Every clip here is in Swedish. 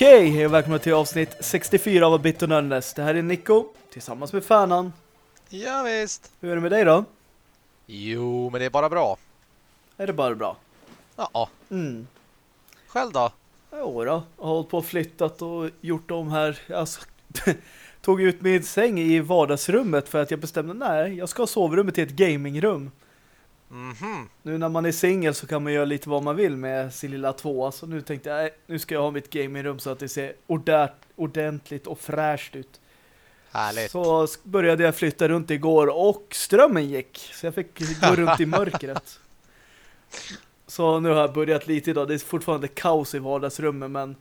Okej, hej och välkomna till avsnitt 64 av Bit Nördnäs. Det här är Nico, tillsammans med Färnan. Ja, visst. Hur är det med dig då? Jo, men det är bara bra. Är det bara bra? Ja, Mm. själv då? Jo då, jag har hållit på och flyttat och gjort om här. Alltså, tog ut min säng i vardagsrummet för att jag bestämde, nej, jag ska ha sovrummet till ett gamingrum. Mhm. Nu när man är singel så kan man göra lite vad man vill med sin lilla tvåa. Så nu tänkte jag, nu ska jag ha mitt gamingrum så att det ser ordentligt och fräscht ut. Härligt. Så började jag flytta runt igår och strömmen gick. Så jag fick gå runt i mörkret. Så nu har jag börjat lite idag. Det är fortfarande kaos i vardagsrummet men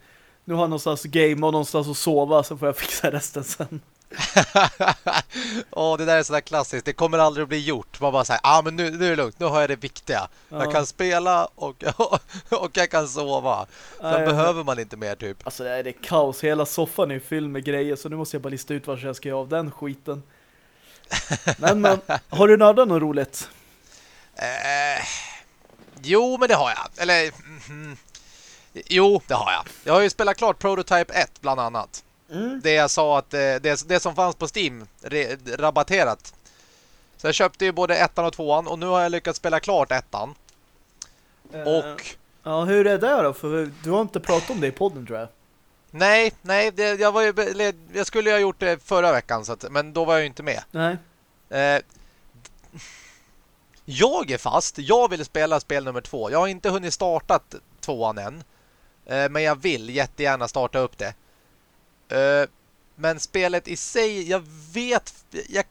nu har jag någonstans att gamea och någonstans att sova så får jag fixa resten sen. Åh, det där är sådär klassiskt. Det kommer aldrig att bli gjort. Man bara säger, ah, men nu, nu är det lugnt. Nu har jag det viktiga. Ja. Jag kan spela och, och jag kan sova. Sen Nej, behöver man inte mer typ. Alltså det är, det kaos. Hela soffan är fylld med grejer så nu måste jag bara lista ut vad jag ska göra av den skiten. Men, men har du nördat något roligt? Eh, jo, men det har jag. Eller, mhm. jo, det har jag. Jag har ju spelat klart Prototype 1 bland annat. Mm. Det jag sa att eh, det, det som fanns på Steam re, rabatterat. Så jag köpte ju både ettan och tvåan och nu har jag lyckats spela klart ettan. Eh, Och Ja, hur är det då? För du har inte pratat om det i podden tror jag. nej, nej, det, jag var ju jag skulle ju ha gjort det förra veckan så att, men då var jag ju inte med. Nej. Eh, jag är fast. Jag vill spela spel nummer två. Jag har inte hunnit starta tvåan än. Eh, men jag vill jättegärna starta upp det. Eh, men spelet i sig, jag vet... Jag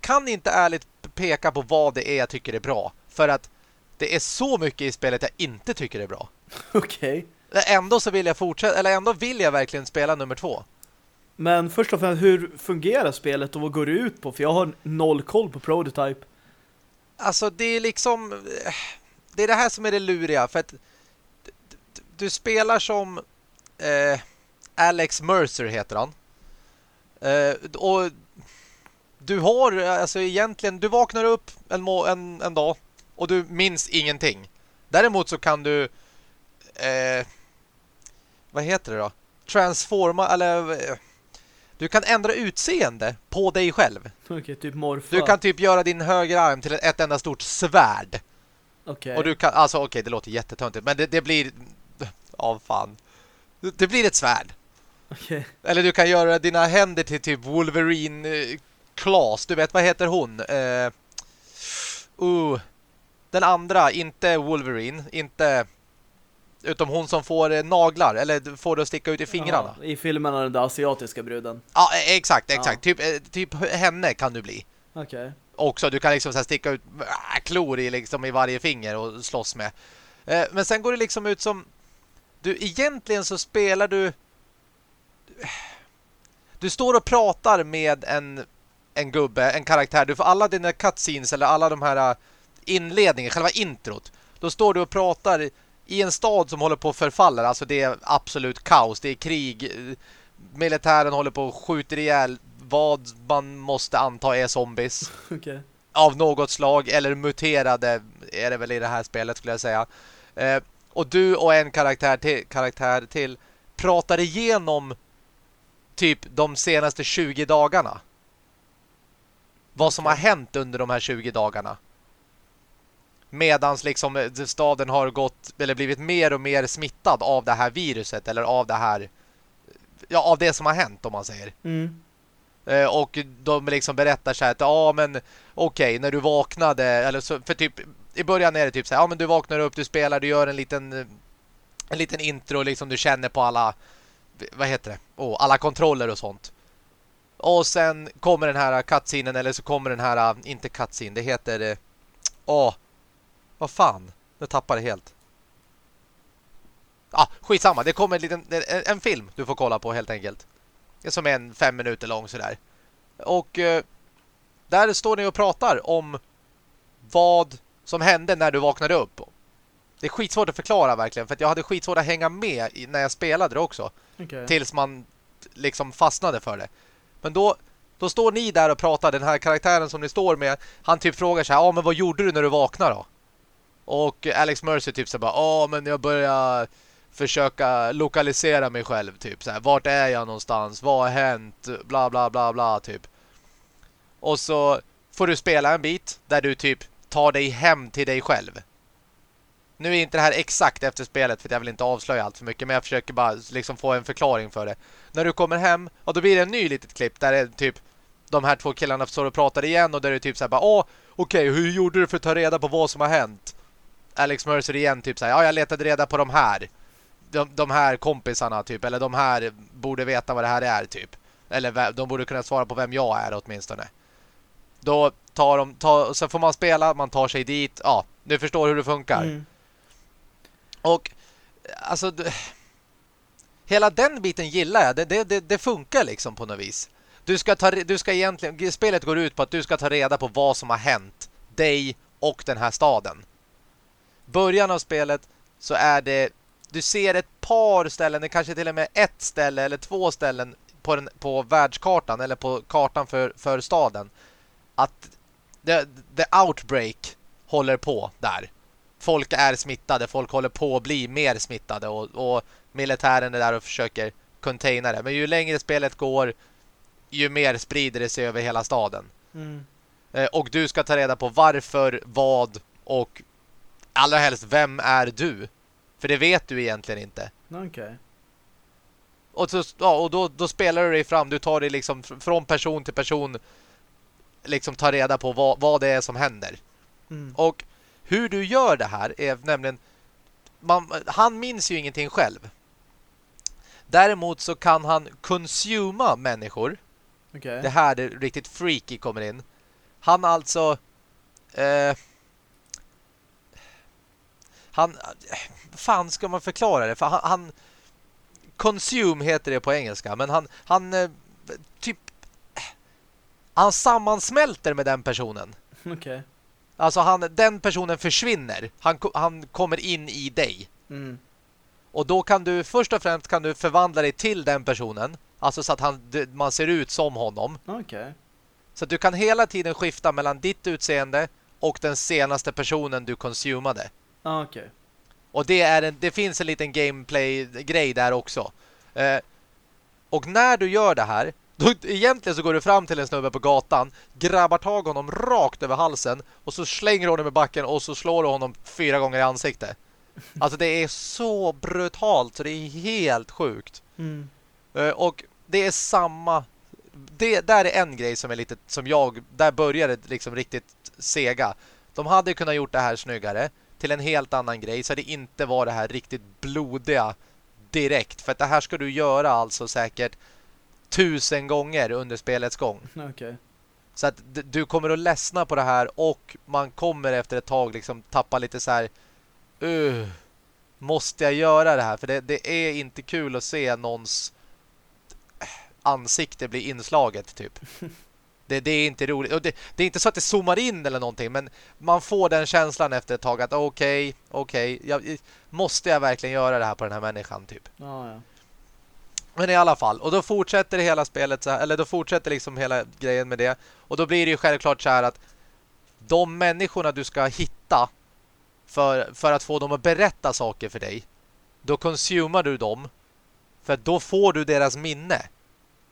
kan inte ärligt peka på vad det är jag tycker är bra. För att det är så mycket i spelet jag inte tycker är bra. Okej. Ändå så vill jag fortsätta, eller ändå vill jag verkligen spela nummer två. Men först och främst, hur fungerar spelet och vad går det ut på? För jag har noll koll på Prototype. Alltså det är liksom eh, det är det här som är det luriga för att du spelar som eh, Alex Mercer heter han. Eh, och du har alltså egentligen du vaknar upp en, en, en dag och du minns ingenting. Däremot så kan du eh, vad heter det då? Transforma eller eh, du kan ändra utseende på dig själv. Okej, typ morfa. Du kan typ göra din högra arm till ett enda stort svärd. Okej. Och du kan, alltså okej, det låter jättetöntigt. Men det, det blir, ja fan. Det blir ett svärd. Okej. Eller du kan göra dina händer till typ Wolverine eh, Claws. Du vet, vad heter hon? Uh, uh, den andra, inte Wolverine. Inte, utom hon som får eh, naglar. Eller får det att sticka ut i fingrarna. Ja, I filmen av den där asiatiska bruden. Ja, exakt, exakt. Ja. Typ, typ henne kan du bli. Okej. också. Du kan liksom så sticka ut äh, klor i, liksom, i varje finger och slåss med. Men sen går det liksom ut som... Du, egentligen så spelar du... Du står och pratar med en, en gubbe, en karaktär. Du får alla dina cutscenes eller alla de här äh, inledningar, själva introt. Då står du och pratar i en stad som håller på att förfalla. Alltså det är absolut kaos. Det är krig. Militären håller på att skjuta ihjäl vad man måste anta är zombies Okej. av något slag eller muterade är det väl i det här spelet skulle jag säga. Eh, och du och en karaktär till, karaktär till pratar igenom typ de senaste 20 dagarna. Vad som har hänt under de här 20 dagarna. Medans liksom eh, staden har gått eller blivit mer och mer smittad av det här viruset eller av det här ja, av det som har hänt om man säger. Mm. Eh, och de liksom berättar så här att ja men okej när du vaknade eller så, för typ i början är det typ så här ja men du vaknar upp, du spelar, du gör en liten eh, en liten intro liksom du känner på alla vad heter det? Oh, alla kontroller och sånt. Och sen kommer den här cutscenen eller så kommer den här äh, inte cutscene, det heter Åh, åh vad fan, nu tappar det helt. Ja, ah, skitsamma. Det kommer en, liten, en, en film du får kolla på helt enkelt. Som är en fem minuter lång sådär. Och eh, där står ni och pratar om vad som hände när du vaknade upp. Det är skitsvårt att förklara verkligen. För att jag hade skitsvårt att hänga med i, när jag spelade det också. Okej. Tills man liksom fastnade för det. Men då, då står ni där och pratar. Den här karaktären som ni står med. Han typ frågar sig, ja ah, men vad gjorde du när du vaknade då? Och Alex Mercer typ så bara, ja men jag började försöka lokalisera mig själv typ så här, vart är jag någonstans? Vad har hänt? Bla bla bla bla typ. Och så får du spela en bit där du typ tar dig hem till dig själv. Nu är inte det här exakt efter spelet för jag vill inte avslöja allt för mycket men jag försöker bara liksom få en förklaring för det. När du kommer hem, och då blir det en ny litet klipp där det är typ de här två killarna står och pratar igen och där det är typ så här bara, åh, okej, okay, hur gjorde du för att ta reda på vad som har hänt? Alex Mercer igen typ så här, ja jag letade reda på de här. De, de här kompisarna typ, eller de här borde veta vad det här är typ. Eller de borde kunna svara på vem jag är åtminstone. Då tar de, tar, så får man spela, man tar sig dit, ja, du förstår hur det funkar. Mm. Och alltså hela den biten gillar jag. Det, det, det, det, funkar liksom på något vis. Du ska ta du ska egentligen spelet går ut på att du ska ta reda på vad som har hänt dig och den här staden. Början av spelet så är det du ser ett par ställen, det kanske till och med ett ställe eller två ställen på den på världskartan eller på kartan för för staden att the, the outbreak håller på där folk är smittade, folk håller på att bli mer smittade och, och militären är där och försöker containa det. Men ju längre spelet går ju mer sprider det sig över hela staden. Mm. Eh, och du ska ta reda på varför, vad och allra helst, vem är du? För det vet du egentligen inte. Okej. Okay. Och, så, ja, och då, då spelar du dig fram, du tar dig liksom från person till person liksom tar reda på vad, vad det är som händer. Mm. Och hur du gör det här är nämligen man, han minns ju ingenting själv. Däremot så kan han konsuma människor. Okay. Det här det riktigt freaky kommer in. Han alltså eh, han fan ska man förklara det för han, han consume heter det på engelska men han han eh, typ han sammansmälter med den personen. Okej. Okay. Alltså han, den personen försvinner. Han, han kommer in i dig. Mm. Och då kan du, först och främst kan du förvandla dig till den personen. Alltså så att han, man ser ut som honom. Okay. Så att du kan hela tiden skifta mellan ditt utseende och den senaste personen du konsumade. Okay. Och det, är en, det finns en liten gameplay-grej där också. Eh, och när du gör det här då, egentligen så går du fram till en snubbe på gatan, grabbar tag honom rakt över halsen och så slänger du honom i backen och så slår du honom fyra gånger i ansiktet. Alltså det är så brutalt så det är helt sjukt. Mm. Uh, och det är samma det där är en grej som är lite som jag där började liksom riktigt sega. De hade kunnat gjort det här snyggare till en helt annan grej så det inte var det här riktigt blodiga direkt för att det här ska du göra alltså säkert tusen gånger under spelets gång. Okay. Så att du kommer att ledsna på det här och man kommer efter ett tag liksom tappa lite så här uh, måste jag göra det här? För det, det är inte kul att se någons ansikte bli inslaget typ. Det, det, är inte roligt. Och det, det, är inte så att det zoomar in eller någonting. Men man får den känslan efter ett tag att okej, okay, okej. Okay, måste jag verkligen göra det här på den här människan typ? Ja, ja. Men i alla fall, och då fortsätter hela spelet så här, eller då fortsätter liksom hela grejen med det. Och då blir det ju självklart så här att de människorna du ska hitta för, för att få dem att berätta saker för dig, då konsumar du dem för då får du deras minne.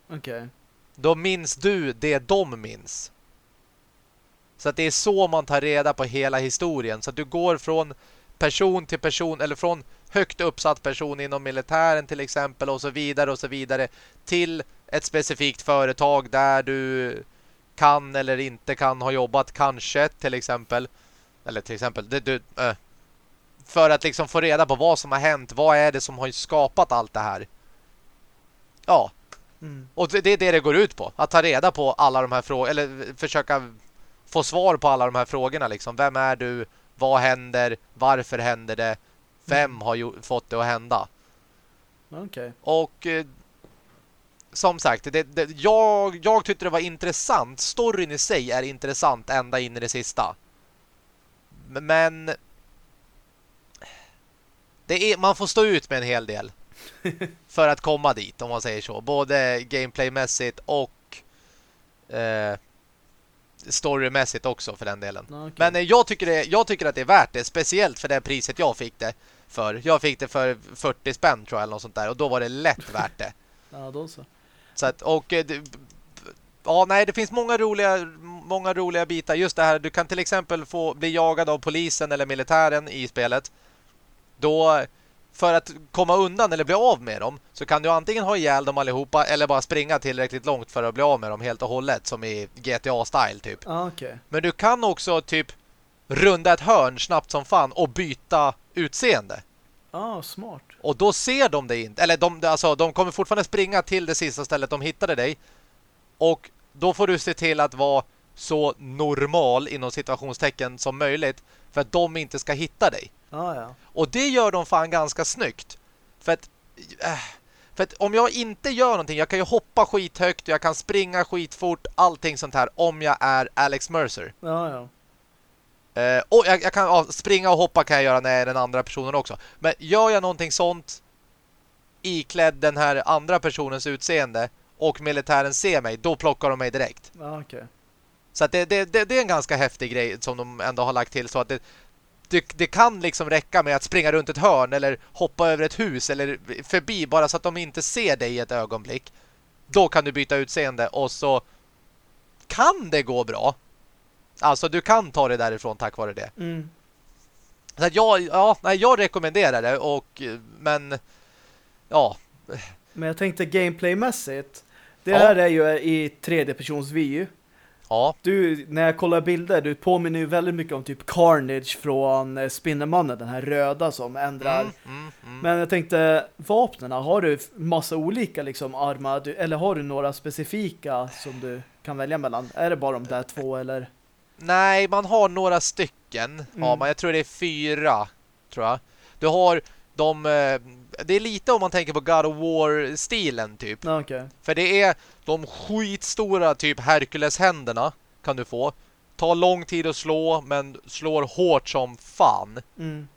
Okej. Okay. Då minns du det de minns. Så att det är så man tar reda på hela historien. Så att du går från person till person, eller från högt uppsatt person inom militären till exempel och så vidare och så vidare till ett specifikt företag där du kan eller inte kan ha jobbat kanske till exempel. Eller till exempel det, du, äh, för att liksom få reda på vad som har hänt vad är det som har skapat allt det här? Ja. Mm. och det, det är det det går ut på att ta reda på alla de här frågorna eller försöka få svar på alla de här frågorna liksom, vem är du? Vad händer, varför händer det Vem har ju, fått det att hända? Okej. Okay. Och eh, som sagt, det, det, jag, jag tyckte det var intressant. Storyn i sig är intressant ända in i det sista. Men det är, man får stå ut med en hel del för att komma dit, om man säger så. Både gameplaymässigt och eh, storymässigt också för den delen. Okay. Men eh, jag, tycker det, jag tycker att det är värt det, speciellt för det priset jag fick det. För. Jag fick det för 40 spänn tror jag eller något sånt där och då var det lätt värt det. Ja, då så. Så att, och eh, det, ja, nej, det finns många roliga många roliga bitar. Just det här, du kan till exempel få bli jagad av polisen eller militären i spelet. Då för att komma undan eller bli av med dem så kan du antingen ha ihjäl dem allihopa eller bara springa tillräckligt långt för att bli av med dem helt och hållet som i GTA-style typ. Ah, okay. Men du kan också typ runda ett hörn snabbt som fan och byta utseende. Ah, smart. Och då ser de dig inte. Eller de, alltså, de kommer fortfarande springa till det sista stället de hittade dig. Och då får du se till att vara så normal inom situationstecken som möjligt för att de inte ska hitta dig. Ah, ja. Och det gör de fan ganska snyggt. För att, äh, för att om jag inte gör någonting, jag kan ju hoppa skithögt, jag kan springa skitfort, allting sånt här om jag är Alex Mercer. Ja, ja. Uh, och jag, jag kan ja, springa och hoppa kan jag göra när jag är den andra personen också. Men gör jag någonting sånt iklädd den här andra personens utseende och militären ser mig, då plockar de mig direkt. Ja, okay. Så att det, det, det, det, är en ganska häftig grej som de ändå har lagt till så att det, det, det, kan liksom räcka med att springa runt ett hörn eller hoppa över ett hus eller förbi bara så att de inte ser dig i ett ögonblick. Då kan du byta utseende och så kan det gå bra. Alltså du kan ta det därifrån tack vare det. Mm. Så att jag, ja, nej, jag rekommenderar det och men ja. Men jag tänkte gameplaymässigt. Det ja. här är ju i tredje persons vy. Ja. Du, när jag kollar bilder, du påminner ju väldigt mycket om typ Carnage från eh, Spindelmannen, den här röda som ändrar. Mm, mm, mm. Men jag tänkte, vapnena, har du massa olika liksom armar, eller har du några specifika som du kan välja mellan? Är det bara de där två eller? Nej, man har några stycken. Ja, mm. man, jag tror det är fyra, tror jag. Du har de eh, det är lite om man tänker på God of War-stilen typ. Okay. För det är de skitstora typ Hercules-händerna kan du få. Tar lång tid att slå men slår hårt som fan. Mm.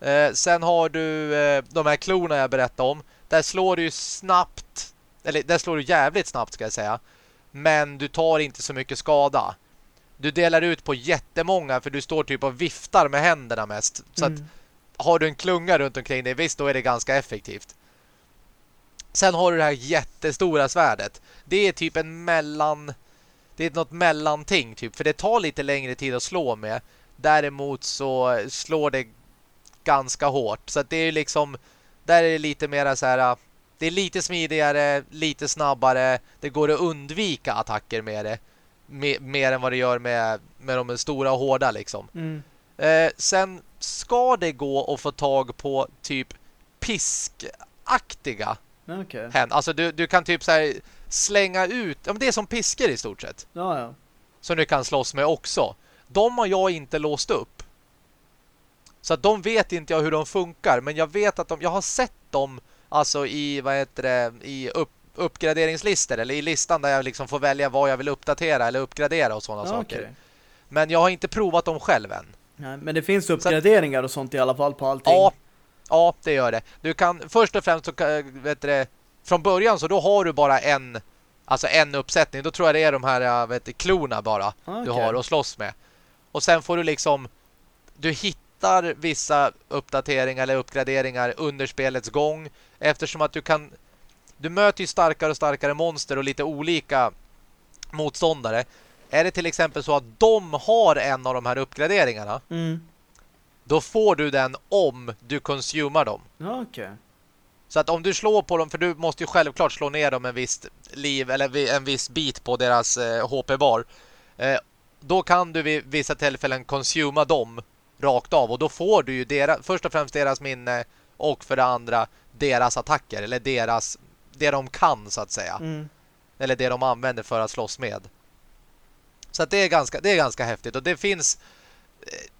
Eh, sen har du eh, de här klorna jag berättade om. Där slår du snabbt. Eller där slår du jävligt snabbt ska jag säga. Men du tar inte så mycket skada. Du delar ut på jättemånga för du står typ och viftar med händerna mest. Så mm. att har du en klunga runt omkring dig, visst då är det ganska effektivt. Sen har du det här jättestora svärdet. Det är typ en mellan... Det är något mellanting typ. För det tar lite längre tid att slå med. Däremot så slår det ganska hårt. Så det är liksom... Där är det lite mer så här... Det är lite smidigare, lite snabbare. Det går att undvika attacker med det. Mer än vad det gör med, med de stora och hårda liksom. Mm. Eh, sen ska det gå att få tag på typ piskaktiga okay. hän. Alltså du, du kan typ så här slänga ut, ja, men det är som pisker i stort sett. Ja, ja. Som du kan slåss med också. De har jag inte låst upp. Så att de vet inte jag hur de funkar. Men jag vet att de, jag har sett dem alltså i, vad heter det, i upp, uppgraderingslistor. Eller i listan där jag liksom får välja vad jag vill uppdatera eller uppgradera och sådana ja, saker. Okay. Men jag har inte provat dem själv än. Nej, men det finns uppgraderingar och sånt i alla fall på allting. Ja, ja det gör det. Du kan först och främst så vet du, från början så då har du bara en alltså en uppsättning. Då tror jag det är de här vet du, klorna bara okay. du har att slåss med. Och sen får du liksom du hittar vissa uppdateringar eller uppgraderingar under spelets gång eftersom att du kan du möter ju starkare och starkare monster och lite olika motståndare. Är det till exempel så att de har en av de här uppgraderingarna mm. då får du den om du konsumar dem. Ja, okay. Så att om du slår på dem, för du måste ju självklart slå ner dem en viss liv eller en viss bit på deras eh, HP-bar. Eh, då kan du vid vissa tillfällen konsuma dem rakt av och då får du ju deras, först och främst deras minne och för det andra deras attacker eller deras det de kan så att säga. Mm. Eller det de använder för att slåss med. Så att det är ganska det är ganska häftigt och det finns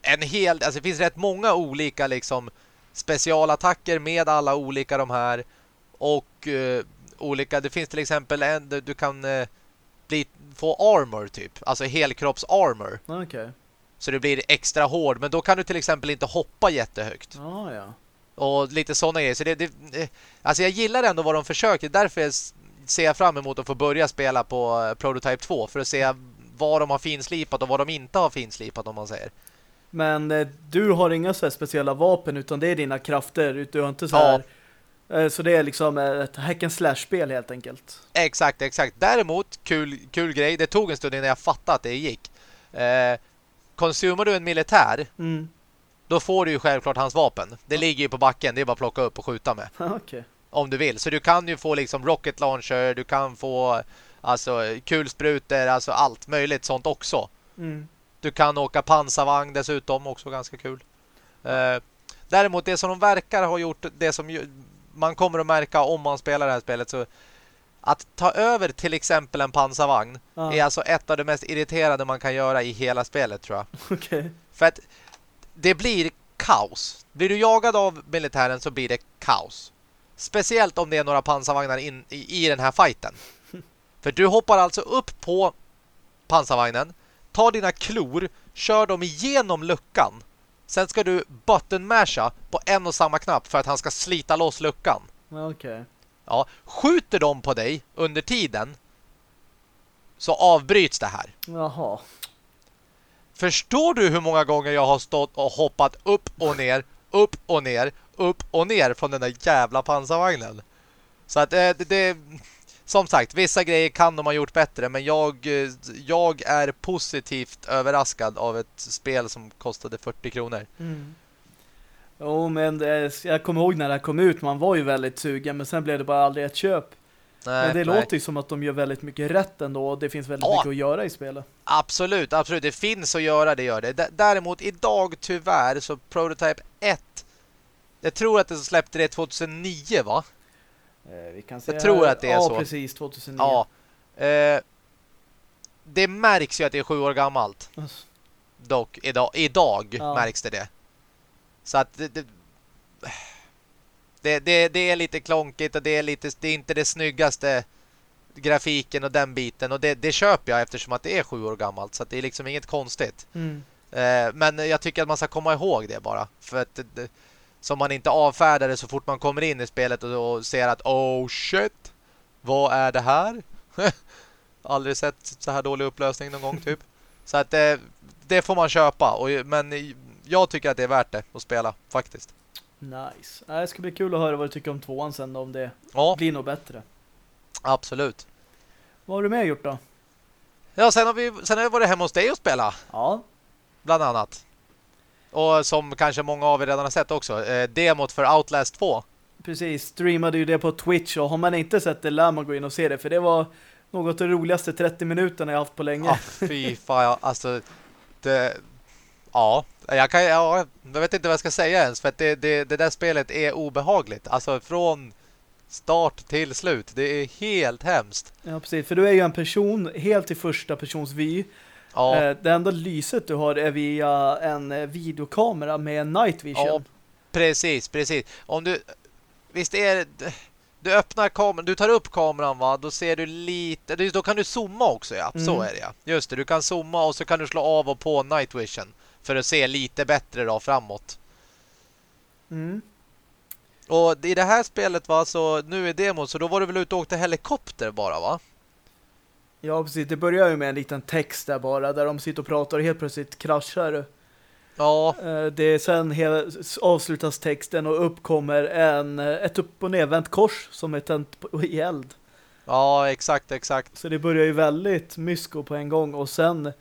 eh, en hel alltså det finns rätt många olika liksom specialattacker med alla olika de här och uh, olika det finns till exempel en du kan uh, bli få armor typ, alltså helkropps armor. Okay. Så det blir extra hård, men då kan du till exempel inte hoppa jättehögt. Oh, ja. Och lite sådana grejer. Så det, det, alltså jag gillar ändå vad de försöker. Därför ser jag fram emot att få börja spela på Prototype 2 för att se vad de har finslipat och vad de inte har finslipat om man säger. Men eh, du har inga så speciella vapen utan det är dina krafter. Du har inte så här... Eh, så det är liksom ett hack and slash-spel helt enkelt. Exakt, exakt. Däremot, kul, kul grej. Det tog en stund innan jag fattade att det gick. Eh, konsumar du en militär Mm. Då får du ju självklart hans vapen. Det ligger ju på backen, det är bara att plocka upp och skjuta med. Okej. Om du vill. Så du kan ju få liksom rocket launcher, du kan få alltså kulsprutor, alltså allt möjligt sånt också. Mm. Du kan åka pansarvagn dessutom, också ganska kul. Eh, däremot det som de verkar ha gjort, det som ju, man kommer att märka om man spelar det här spelet så att ta över till exempel en pansarvagn Ja. är alltså ett av de mest irriterande man kan göra i hela spelet tror jag. Okej. För att det blir kaos. Blir du jagad av militären så blir det kaos. Speciellt om det är några pansarvagnar in, i, i den här fighten. För du hoppar alltså upp på pansarvagnen, tar dina klor, kör dem igenom luckan. Sen ska du button masha på en och samma knapp för att han ska slita loss luckan. Okej. Ja, skjuter de på dig under tiden så avbryts det här. Jaha. Förstår du hur många gånger jag har stått och hoppat upp och ner, upp och ner, upp och ner från den där jävla pansarvagnen? Så att eh, det, det som sagt, vissa grejer kan de ha gjort bättre men jag, eh, jag är positivt överraskad av ett spel som kostade 40 kronor. Mm. Jo, men det, jag kommer ihåg när det här kom ut, man var ju väldigt sugen, men sen blev det bara aldrig ett köp. Nej, men det nej. låter ju som att de gör väldigt mycket rätt ändå, och det finns väldigt Ja. mycket att göra i spelet. Absolut, absolut. Det finns att göra, det gör det. D- Däremot idag tyvärr så Prototype 1 jag tror att det släppte det 2009 va? Eh, vi kan säga tror att det är ja, så. precis, 2009. Ja. Eh, det märks ju att det är sju år gammalt. Dock, idag, idag Ja. märks det det. Så att det, det, det, det, det är lite klonkigt och det är, lite, det är inte det snyggaste grafiken och den biten. Och det, det köper jag eftersom att det är sju år gammalt. Så att det är liksom inget konstigt. Mm. Eh, men jag tycker att man ska komma ihåg det bara. För att som man inte avfärdar det så fort man kommer in i spelet och, och ser att oh shit, vad är det här? Aldrig sett så här dålig upplösning någon gång typ. Så att eh, det får man köpa. Och, men jag tycker att det är värt det att spela faktiskt. Nice. Det ska bli kul att höra vad du tycker om tvåan sen om det Ja, blir något bättre. absolut. Vad har du med gjort då? Ja, sen har vi, sen har vi varit hemma hos dig och spela. Ja, Bland annat. Och som kanske många av er redan har sett också. Eh, demot för Outlast 2. precis. Streamade ju det på Twitch och har man inte sett det lär man gå in och se det, för det var något av de roligaste 30 minuterna jag haft på länge. Ja, fy fan. ja, Alltså, det... Ja, jag, kan, ja, jag vet inte vad jag ska säga ens. För att det, det, det där spelet är obehagligt. Alltså från start till slut. Det är helt hemskt. Ja, precis. För du är ju en person helt i första persons vy. Ja, Eh, Det enda lyset du har är via en eh, videokamera med night vision. Ja. precis, precis. Om du... Visst är. Du öppnar kameran, du tar upp kameran va, då ser du lite, då kan du zooma också ja, så Mm. är det ja. Just det, du kan zooma och så kan du slå av och på night vision för att se lite bättre då framåt. Mm. Och i det här spelet va, så nu är demon så då var du väl ute och åkte helikopter bara va? Ja, precis. Det börjar ju med en liten text där bara, där de sitter och pratar och helt plötsligt kraschar det. Ja, Eh, Det är sen hela, avslutas texten och uppkommer en, eh, ett upp- och nedvänt kors som är tänt på- i eld. ja exakt, exakt. Så det börjar ju väldigt mysko på en gång och sen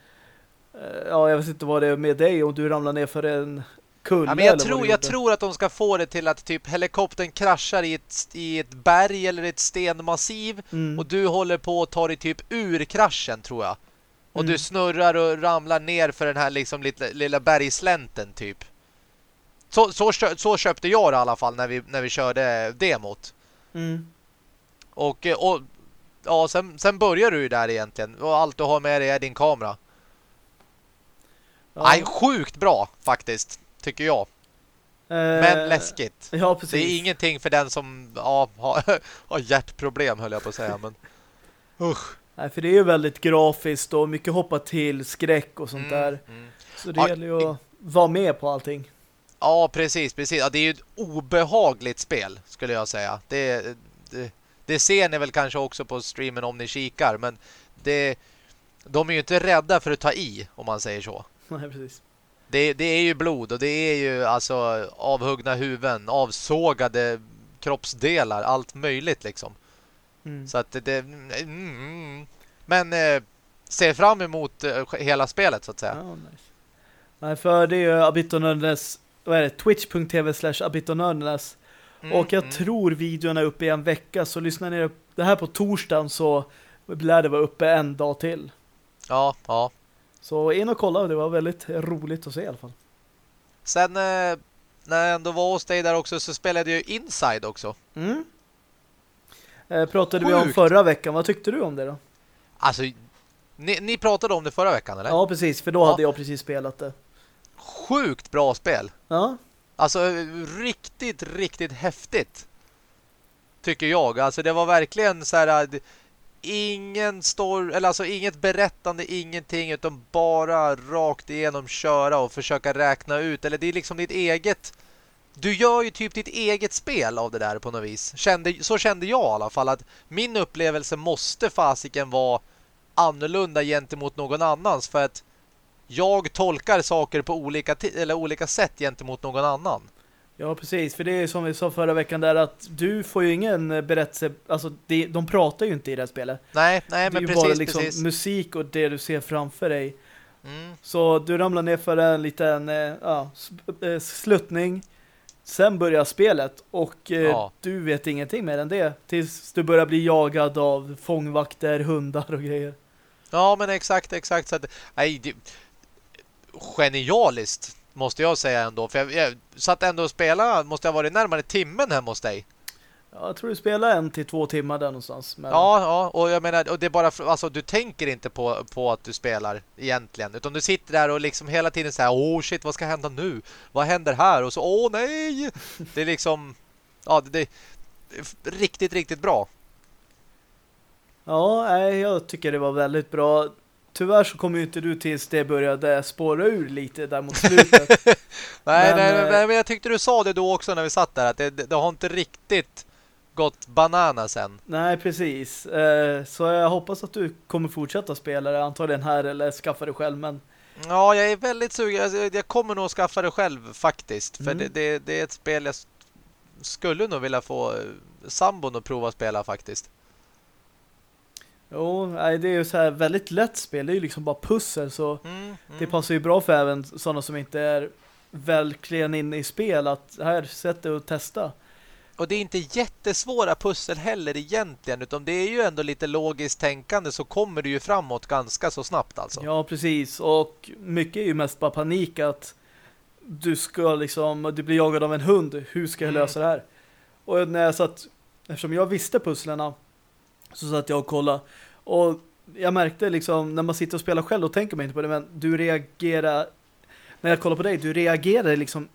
ja, jag vet inte vad det är med dig om du ramlar ner för en kulle Ja, men jag tror, jag tror att de ska få det till att typ helikoptern kraschar i ett, i ett berg eller ett stenmassiv Mm. och du håller på att ta dig typ ur kraschen tror jag. Och Mm. du snurrar och ramlar ner för den här liksom lilla, lilla bergslänten typ. Så, så, så köpte jag det i alla fall när vi, när vi körde demot. Mm. Och, eh, och ja, sen, sen börjar du ju där egentligen. Och allt du har med dig är din kamera. Ja. Nej, sjukt bra faktiskt, tycker jag. Men Eh, läskigt. Ja, precis. Det är ingenting för den som ja, har, har hjärtproblem höll jag på att säga. Men, usch. Nej, för det är ju väldigt grafiskt och mycket hoppa till, skräck och sånt där. mm. Så det Ja, gäller ju att vara med på allting. Ja, precis, precis. Ja, det är ju ett obehagligt spel, skulle jag säga. Det, det, det ser ni väl kanske också på streamen om ni kikar, men det, de är ju inte rädda för att ta i, om man säger så. Nej, precis. det, det är ju blod och det är ju alltså avhuggna huvuden, avsågade kroppsdelar, allt möjligt liksom. Mm. Så att det... mm, men eh, ser fram emot eh, hela spelet så att säga. Ja, nice. Nej, för det är ju Abitonördenes vad är det? Twitch.tv slash Abitonördenes Mm, och jag mm. tror videon är uppe i en vecka så lyssnar ni det här på torsdagen så lär det vara uppe en dag till. Ja, ja. Så in och kolla, det var väldigt roligt att se i alla fall. Sen eh, när jag ändå var hos dig där också så spelade jag ju Inside också. Mm. Eh, pratade vi om Sjukt. förra veckan, vad tyckte du om det då? Alltså, ni, ni pratade om det förra veckan, eller? Ja, precis, för då Ja. hade jag precis spelat det. Sjukt bra spel. Ja, Alltså, riktigt, riktigt häftigt. Tycker jag. Alltså, det var verkligen så här... Ingen story, eller alltså inget berättande, ingenting utan bara rakt igenom köra och försöka räkna ut. Eller det är liksom ditt eget... Du gör ju typ ditt eget spel av det där på något vis. Kände, så kände jag i alla fall att min upplevelse måste fasiken vara annorlunda gentemot någon annans för att jag tolkar saker på olika, eller olika sätt gentemot någon annan ja precis, för det är som vi sa förra veckan där att du får ju ingen eh, berättelse, alltså de, de pratar ju inte i det här spelet. Nej, nej det är men ju precis, bara liksom precis. musik och det du ser framför dig. Mm. Så du ramlar ner för en liten eh, ja, eh, sluttning. Sen börjar spelet och Ja. du vet ingenting mer än det. Tills du börjar bli jagad av fångvakter, hundar och grejer. Ja, men exakt, exakt. Så att, nej, det, genialiskt måste jag säga ändå. För jag, jag satt ändå och spelade, måste jag varit närmare timmen hemma hos dig. Ja, jag tror du spelar en till två timmar där någonstans. Men... Ja, ja, och jag menar, och det är bara, för- alltså du tänker inte på, på att du spelar egentligen. Utan du sitter där och liksom hela tiden säger åh shit, vad ska hända nu? Vad händer här? Och så, åh nej! Det är liksom, ja, det, det är riktigt, riktigt bra. Ja, jag tycker det var väldigt bra. Tyvärr så kom ju inte du tills det började spåra ur lite där mot slutet. Nej, Men, nej, eh, nej, men jag tyckte du sa det då också när vi satt där att det, det, har inte riktigt gått bananas än. nej, precis. Eh, så jag hoppas att du kommer fortsätta spela det, antagligen här eller skaffa det själv. Men Ja, jag är väldigt sugen. Alltså, jag kommer nog skaffa det själv faktiskt. För Mm. det, det, det är ett spel jag skulle nog vilja få eh, sambon att prova spela faktiskt. Jo, nej, det är ju så här väldigt lätt spel. Det är ju liksom bara pussel så Mm, mm. det passar ju bra för även sådana som inte är verkligen inne i spel att här, sätt dig och testa. Och det är inte jättesvåra pussel heller egentligen. Utan det är ju ändå lite logiskt tänkande så kommer du ju framåt ganska så snabbt alltså. Ja, precis. Och mycket är ju mest bara panik att du ska liksom, du blir jagad av en hund. Hur ska jag Mm. lösa det här? Och när jag satt, eftersom jag visste pusslerna så satt jag och kollade. Och jag märkte liksom, när man sitter och spelar själv då tänker man inte på det, men du reagerar när jag kollar på dig, du reagerar liksom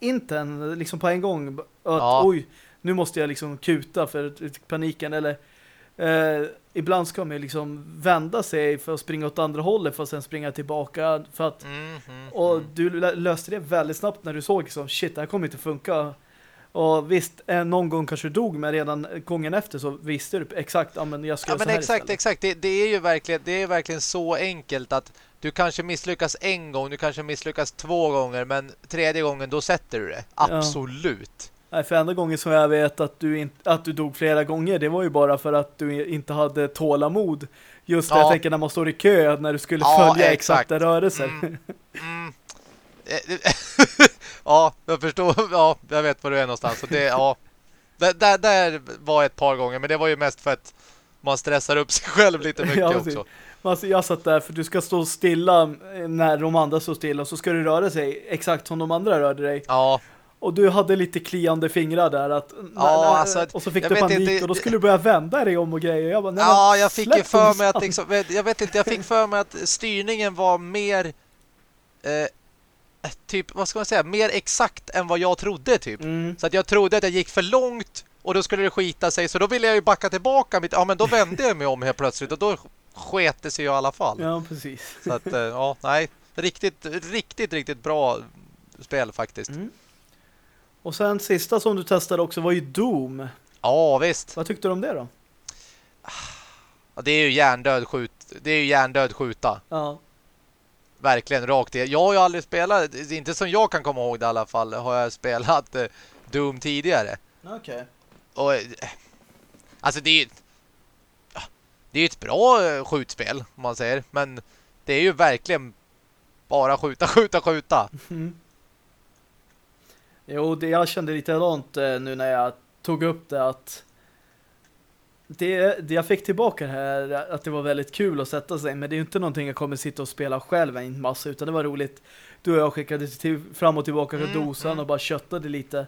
inte en, liksom på en gång att Ja. oj, nu måste jag liksom kuta för paniken eller eh, ibland ska man ju liksom vända sig för att springa åt andra hållet för att sen springa tillbaka för att Mm, mm, och du lö- löste det väldigt snabbt när du såg liksom, shit, det här kommer inte funka. Och visst, eh, någon gång kanske du dog, men redan gången efter så visste du exakt, ja men jag ska Ja men exakt, istället. exakt. Det, det är ju verkligen, det är verkligen så enkelt att du kanske misslyckas en gång, du kanske misslyckas två gånger, men tredje gången då sätter du det. Absolut. Nej, för enda gången som jag vet att du, in, att du dog flera gånger, det var ju bara för att du inte hade tålamod. Just det, Ja. jag tänker när man står i kö, när du skulle Ja, följa exakt. exakta rörelser. Mm. Mm. Ja, jag förstår. Ja, jag vet var du är någonstans. Så det, ja. Där, där, där var ett par gånger, men det var ju mest för att man stressar upp sig själv lite mycket Ja, också. Alltså, jag satt där för du ska stå stilla eh, när de andra står stilla, så ska du röra sig exakt som de andra rörde dig. Ja, Och du hade lite kliande fingrar där att, Ja, alltså, och så fick du panik inte- och då skulle du börja vända dig om och grejer. Jag bara, nej, ja jag fick ju för mig att liksom, jag vet inte, jag fick för mig att styrningen var mer eh, typ, vad ska man säga, mer exakt än vad jag trodde typ. Mm. Så att jag trodde att jag gick för långt och då skulle det skita sig. Så då ville jag ju backa tillbaka. Mitt, ja, men då vände jag mig om helt plötsligt och då sket det sig ju i alla fall. Ja, precis. Så att, eh, ja, nej. Riktigt, riktigt, riktigt bra spel faktiskt. Mm. Och sen sista som du testade också var ju Doom. Ja, visst. Vad tyckte du om det då? Ja, det är ju hjärndöd skjut. Det är ju hjärndöd skjuta. Ja, verkligen rakt i. Jag har ju aldrig spelat, inte som jag kan komma ihåg det i alla fall, har jag spelat eh, Doom tidigare. Okej. Okay. Och eh, alltså det är ju det är ett bra eh, skjutspel om man säger, men det är ju verkligen bara skjuta, skjuta, skjuta. Mm. Jo, det, jag kände lite långt eh, nu när jag tog upp det att det, det jag fick tillbaka här att det var väldigt kul att sätta sig men det är ju inte någonting jag kommer sitta och spela själv en massa utan det var roligt. Du och jag skickade till, fram och tillbaka till mm, dosan mm. och bara köttade lite.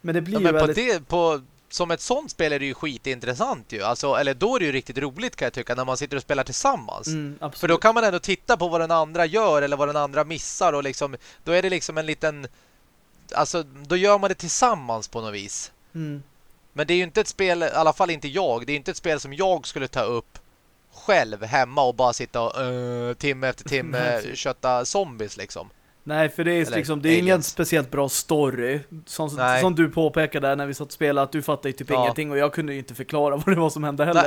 Men det blir ja, men väldigt... På det, på, som ett sånt spel är det ju skitintressant ju. Alltså, eller då är det ju riktigt roligt kan jag tycka när man sitter och spelar tillsammans. Mm, För då kan man ändå titta på vad den andra gör eller vad den andra missar och liksom, då är det liksom en liten alltså då gör man det tillsammans på något vis. Mm. Men det är ju inte ett spel, i alla fall inte jag, det är inte ett spel som jag skulle ta upp själv hemma och bara sitta och uh, timme efter timme kötta zombies liksom. Nej, för det är Eller liksom det är ingen speciellt bra story. Som, som du påpekade när vi satt och spelade att du fattade typ ja. ingenting och jag kunde ju inte förklara vad det var som hände heller.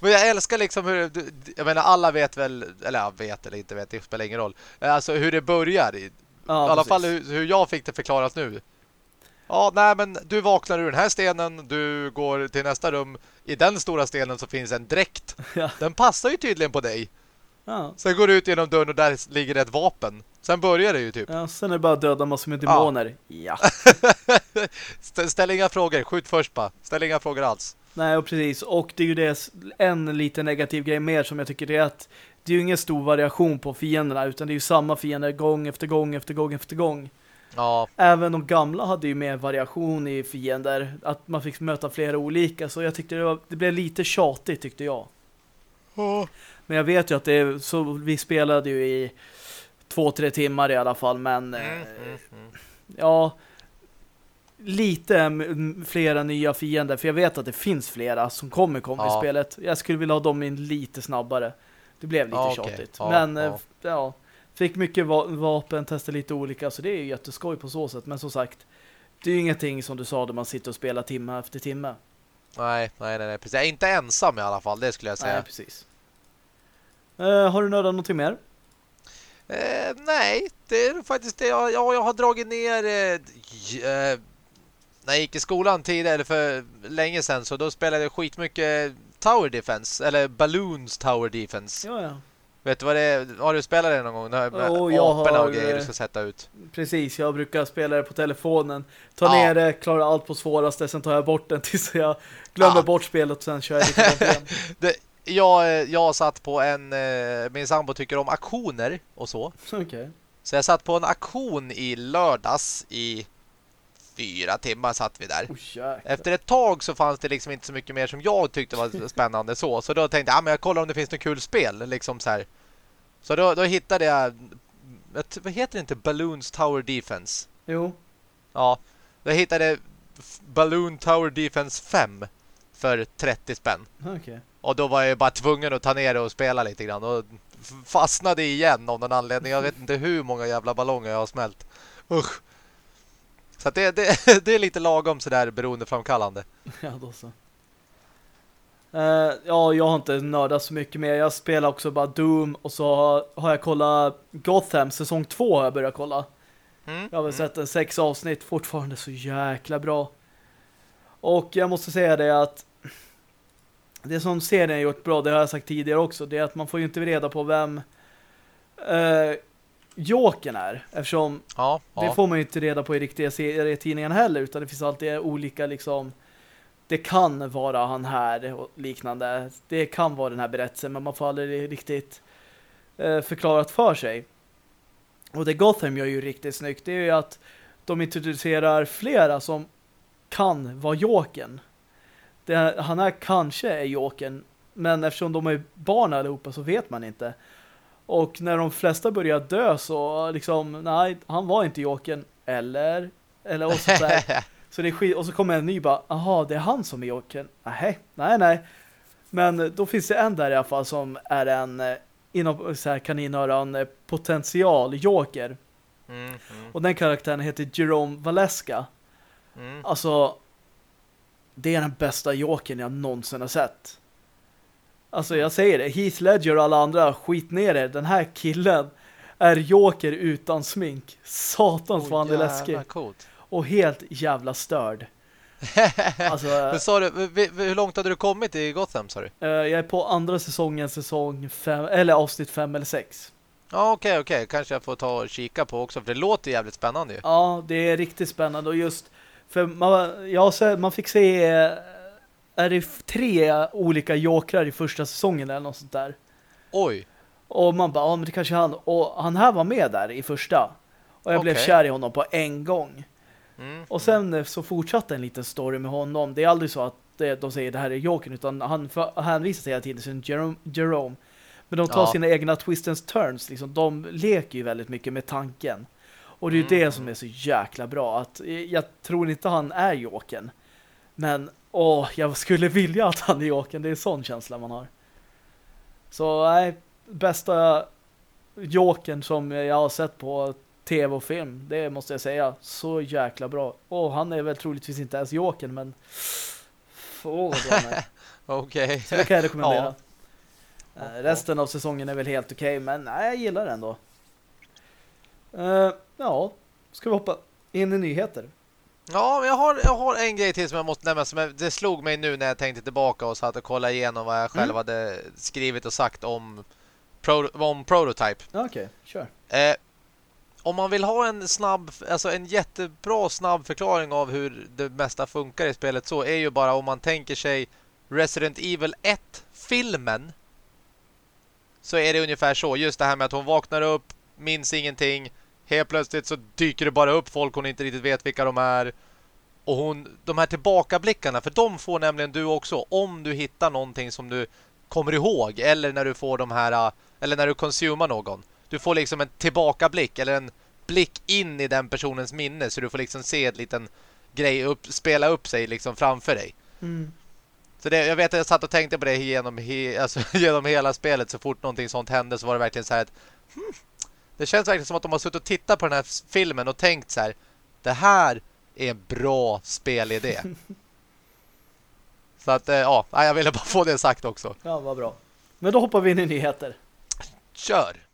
Men jag älskar liksom hur jag menar alla vet väl eller jag vet eller inte vet, det spelar ingen roll. Alltså hur det börjar. Ja, I alla precis. fall hur, hur jag fick det förklarat nu. Ja, nej men du vaknar ur den här stenen, du går till nästa rum. I den stora stenen så finns en dräkt. Ja. Den passar ju tydligen på dig. Ja. Sen går du ut genom dörren och där ligger ett vapen. Sen börjar det ju typ. Ja, sen är det bara döda massor med demoner. Ja. ja. Ställ inga frågor, skjut först bara. Ställ inga frågor alls. Nej, och precis. Och det är ju det en lite negativ grej mer som jag tycker det är att det är ju ingen stor variation på fienderna utan det är ju samma fiender gång efter gång efter gång efter gång. Ja. Även de gamla hade ju mer variation i fiender. Att man fick möta flera olika. Så jag tyckte det, var, det blev lite tjatigt tyckte jag. Ja. Men jag vet ju att det är, så vi spelade ju i två, tre timmar i alla fall. Men mm, mm, mm. ja lite flera nya fiender. För jag vet att det finns flera som kommer komma ja. i spelet. Jag skulle vilja ha dem in lite snabbare. Det blev lite ja, tjatigt. Ja, men ja. Eh, ja. Fick mycket va vapen, testade lite olika. Så det är ju jätteskoj på så sätt. Men som sagt, det är ju ingenting som du sa där man sitter och spelar timme efter timme. Nej, nej, nej, nej. Precis. Jag är inte ensam i alla fall, det skulle jag säga. Nej, precis. Uh, har du nördat någonting mer? Uh, nej, det är faktiskt det. Jag, jag, jag har dragit ner... Uh, när jag gick i skolan tidigare för länge sedan så då spelade jag skitmycket Tower Defense eller Balloons Tower Defense. Ja, ja. Vet du vad det är? Har du spelat det någon gång? Med oh, jag har, och grejer du ska sätta ut. Precis, jag brukar spela det på telefonen. Ta ja. ner det, klara allt på svåraste, sen tar jag bort den tills jag glömmer ja. bort spelet och sen kör jag lite igen. det, jag, jag satt på en... Eh, min sambo tycker om aktioner och så. Okej. Okay. Så jag satt på en aktion i lördags i fyra timmar satt vi där. Oh, Efter ett tag så fanns det liksom inte så mycket mer som jag tyckte var spännande så. Så då tänkte jag, ah, men jag kollar om det finns något kul spel. Liksom så här. Så då, då hittade jag, vad heter det inte? Balloons Tower Defense. Jo. Ja, då hittade Balloon Tower Defense 5 för 30 spänn. Okay. Och då var jag bara tvungen att ta ner det och spela lite grann. Och fastnade igen av någon anledning. Jag vet inte hur många jävla ballonger jag har smält. Usch. Så det, det, det är lite lagom sådär beroendeframkallande. Ja, då så. Uh, ja, jag har inte nördat så mycket mer. Jag spelar också bara Doom och så har jag kollat Gotham, säsong 2 har jag börjat kolla. Mm. Jag har väl mm. sett en sex avsnitt, fortfarande så jäkla bra. Och jag måste säga det att det som serien har gjort bra, det har jag sagt tidigare också, det är att man får ju inte reda på vem uh, Jokern är. Eftersom ja, ja. det får man ju inte reda på i riktiga serietidningar heller utan det finns alltid olika liksom det kan vara han här och liknande. Det kan vara den här berättelsen men man får aldrig riktigt eh, förklarat för sig. Och det Gotham gör ju riktigt snyggt det är ju att de introducerar flera som kan vara Jokern. Han är kanske är Jokern men eftersom de är barn allihopa så vet man inte. Och när de flesta börjar dö så liksom, nej, han var inte Jokern. Eller, eller och så där. så det är skit, och så kommer en ny bara, aha, det är han som är Jokern. Nej, nej, nej. Men då finns det en där i alla fall som är en eh, inom så här kaninöron eh, potential Joker. Mm, mm. Och den karaktären heter Jerome Valeska. Mm. Alltså det är den bästa Jokern jag någonsin har sett. Alltså jag säger det, Heath Ledger och alla andra, skit ner er. Den här killen är Joker utan smink. Satans oh, vad han är läskig. Coolt. Och helt jävla störd. alltså, Men sa du, hur långt hade du kommit i Gotham, sa du? Uh, jag är på andra säsongen, säsong fem, eller avsnitt fem eller sex. Ja, okej, okay, okej. Okay. Kanske jag får ta och kika på också, för det låter jävligt spännande ju. Ja, det är riktigt spännande och just för man, jag man fick se är det tre olika jokrar i första säsongen eller något sånt där. Oj. Och man bara, ja men det kanske han och han här var med där i första. Och jag okay. blev kär i honom på en gång. Mm. Och sen eh, så fortsatte en liten story med honom. Det är aldrig så att de säger det här är Jokern utan han hänvisar sig hela tiden till Jerome, Jerome. Men de tar ja. sina egna twist and turns. Liksom. De leker ju väldigt mycket med tanken. Och det är ju mm. det som är så jäkla bra. Att Jag tror inte han är Jokern. Men åh, jag skulle vilja att han är Jokern. Det är en sån känsla man har. Så nej, bästa Jokern som jag har sett på tv och film. Det måste jag säga. Så jäkla bra. Och han är väl troligtvis inte ens Jokern, men åh Okej. Okay. Så det kan jag rekommendera. Ja. Uh, resten av säsongen är väl helt okej, okay, men nej, jag gillar den ändå. Uh, ja, ska vi hoppa in i nyheter? Ja, jag har, jag har en grej till som jag måste nämna. Som det slog mig nu när jag tänkte tillbaka och satt och kollade igenom vad jag själv mm. hade skrivit och sagt om, pro, om Prototype. Okej, okay, kör. Eh, om man vill ha en snabb, alltså en jättebra snabb förklaring av hur det mesta funkar i spelet så är ju bara om man tänker sig Resident Evil 1-filmen så är det ungefär så. Just det här med att hon vaknar upp, minns ingenting. Helt plötsligt så dyker det bara upp folk hon inte riktigt vet vilka de är. Och hon, de här tillbakablickarna, för de får nämligen du också om du hittar någonting som du kommer ihåg eller när du får de här, eller när du konsumar någon. Du får liksom en tillbakablick eller en blick in i den personens minne så du får liksom se ett liten grej upp, spela upp sig liksom framför dig. Mm. Så det, jag vet att jag satt och tänkte på det genom, he, alltså, genom hela spelet så fort någonting sånt hände så var det verkligen så här att hmm, det känns verkligen som att de har suttit och tittat på den här filmen och tänkt så här det här är en bra spelidé. så att, eh, ja, jag ville bara få det sagt också. Ja, vad bra. Men då hoppar vi in i nyheter. Kör!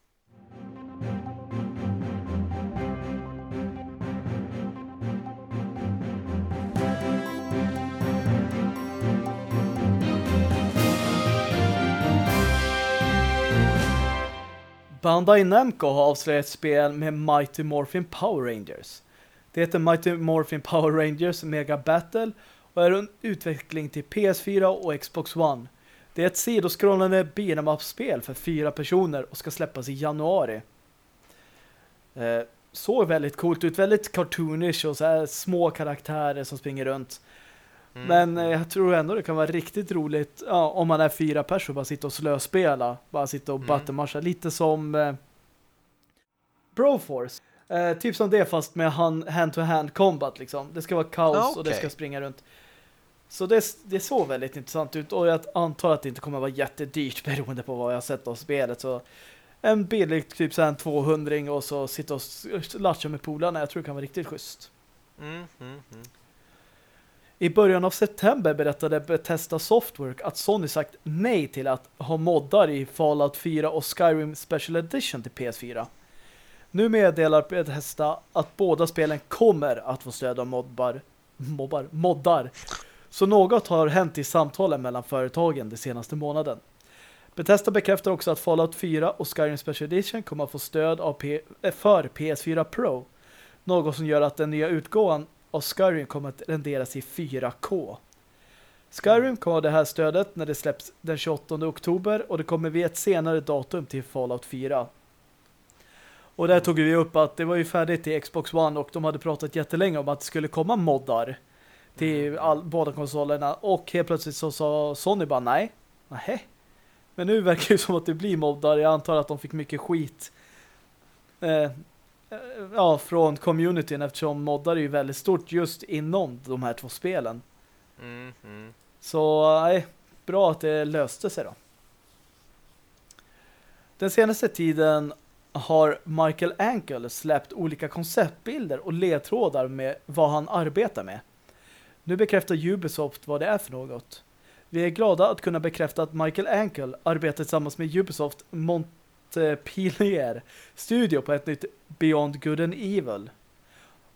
Bandai Namco har avslöjat ett spel med Mighty Morphin Power Rangers. Det heter Mighty Morphin Power Rangers Mega Battle och är en utveckling till PS4 och Xbox One. Det är ett sidoskrollande beat'em-up-spel för fyra personer och ska släppas i januari. Eh, såg väldigt coolt ut, väldigt cartoonish och så här små karaktärer som springer runt. Mm. Men eh, jag tror ändå det kan vara riktigt roligt ja, om man är fyra personer bara sitta och slöspela. Bara sitta och mm. buttermarsha. Lite som eh, Broforce. Eh, typ som det fast med hand-to-hand -hand combat liksom. Det ska vara kaos ah, okay. och det ska springa runt. Så det, det såg väldigt intressant ut och jag antar att det inte kommer att vara jättedyrt beroende på vad jag har sett av spelet. Så en billig typ så här 200 och så sitta och latcha med polarna. Jag tror det kan vara riktigt schysst. Mm, mm, mm. I början av september berättade Bethesda Softwork att Sony sagt nej till att ha moddar i Fallout 4 och Skyrim Special Edition till PS4. Nu meddelar Bethesda att båda spelen kommer att få stöd av modbar, mobbar, moddar. Så något har hänt i samtalen mellan företagen den senaste månaden. Bethesda bekräftar också att Fallout 4 och Skyrim Special Edition kommer att få stöd av P för PS4 Pro. Något som gör att den nya utgåvan och Skyrim kommer att renderas i 4K. Skyrim kommer det här stödet när det släpps den 28 oktober och det kommer vid ett senare datum till Fallout 4. Och där tog vi upp att det var ju färdigt till Xbox One och de hade pratat jättelänge om att det skulle komma moddar till all, båda konsolerna och helt plötsligt så sa Sony bara nej. Nej. Men nu verkar det som att det blir moddar. Jag antar att de fick mycket skit eh, ja, från communityn eftersom moddar är ju väldigt stort just inom de här två spelen. Mm, mm. Så nej, bra att det löste sig då. Den senaste tiden har Michael Ankel släppt olika konceptbilder och ledtrådar med vad han arbetar med. Nu bekräftar Ubisoft vad det är för något. Vi är glada att kunna bekräfta att Michael Ankel arbetar tillsammans med Ubisoft Montpellier Studio på ett nytt Beyond Good and Evil.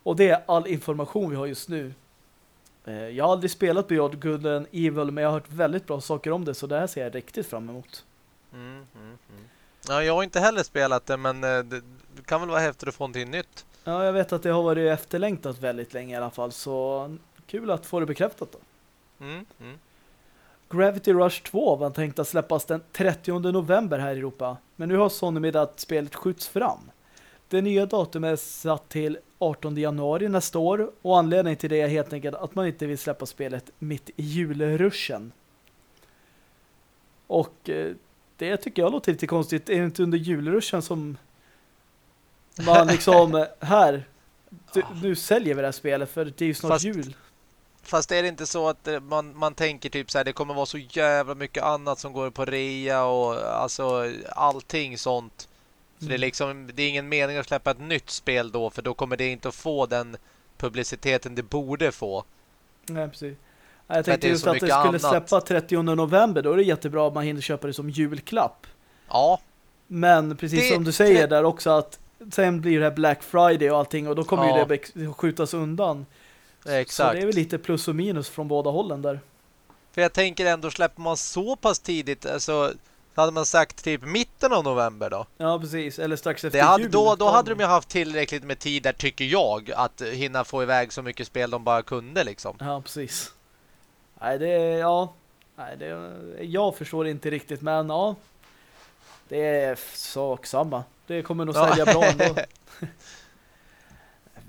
Och det är all information vi har just nu. Eh, jag har aldrig spelat Beyond Good and Evil men jag har hört väldigt bra saker om det så det här ser jag riktigt fram emot. Mm, mm, mm. Ja, jag har inte heller spelat det men eh, det kan väl vara häftigt att få någonting nytt. Ja, jag vet att det har varit efterlängtat väldigt länge i alla fall så kul att få det bekräftat då. Mm, mm. Gravity Rush 2 var tänkt att släppas den 30 november här i Europa. Men nu har Sony med att spelet skjuts fram. Det nya datumet är satt till 18 januari nästa år och anledningen till det är helt enkelt att man inte vill släppa spelet mitt i julruschen. Och eh, det tycker jag låter lite konstigt. Är det inte under julruschen som man liksom här nu säljer vi det här spelet för det är ju snart Fast... jul. Fast är det inte så att eh, man, man tänker typ så här, det kommer vara så jävla mycket annat som går på rea och alltså allting sånt. Så mm. det är mm. liksom, det är ingen mening att släppa ett nytt spel då för då kommer det inte att få den publiciteten det borde få. Nej, precis. Jag tänkte just att det skulle annat. släppa 30 november, då är det jättebra om man hinner köpa det som julklapp. Ja. Men precis det, som du säger där också att sen blir det Black Friday och allting och då kommer ja. ju det skjutas undan. Exakt. Så det är väl lite plus och minus från båda hållen där. För jag tänker ändå, släpper man så pass tidigt, alltså hade man sagt typ mitten av november då? Ja, precis. Eller strax efter hade, jul. Då, då hade de ju haft tillräckligt med tid där, tycker jag, att hinna få iväg så mycket spel de bara kunde, liksom. Ja, precis. Nej, det ja. Nej, det jag förstår inte riktigt, men ja. Det är sak samma. Det kommer nog sälja ja. bra ändå.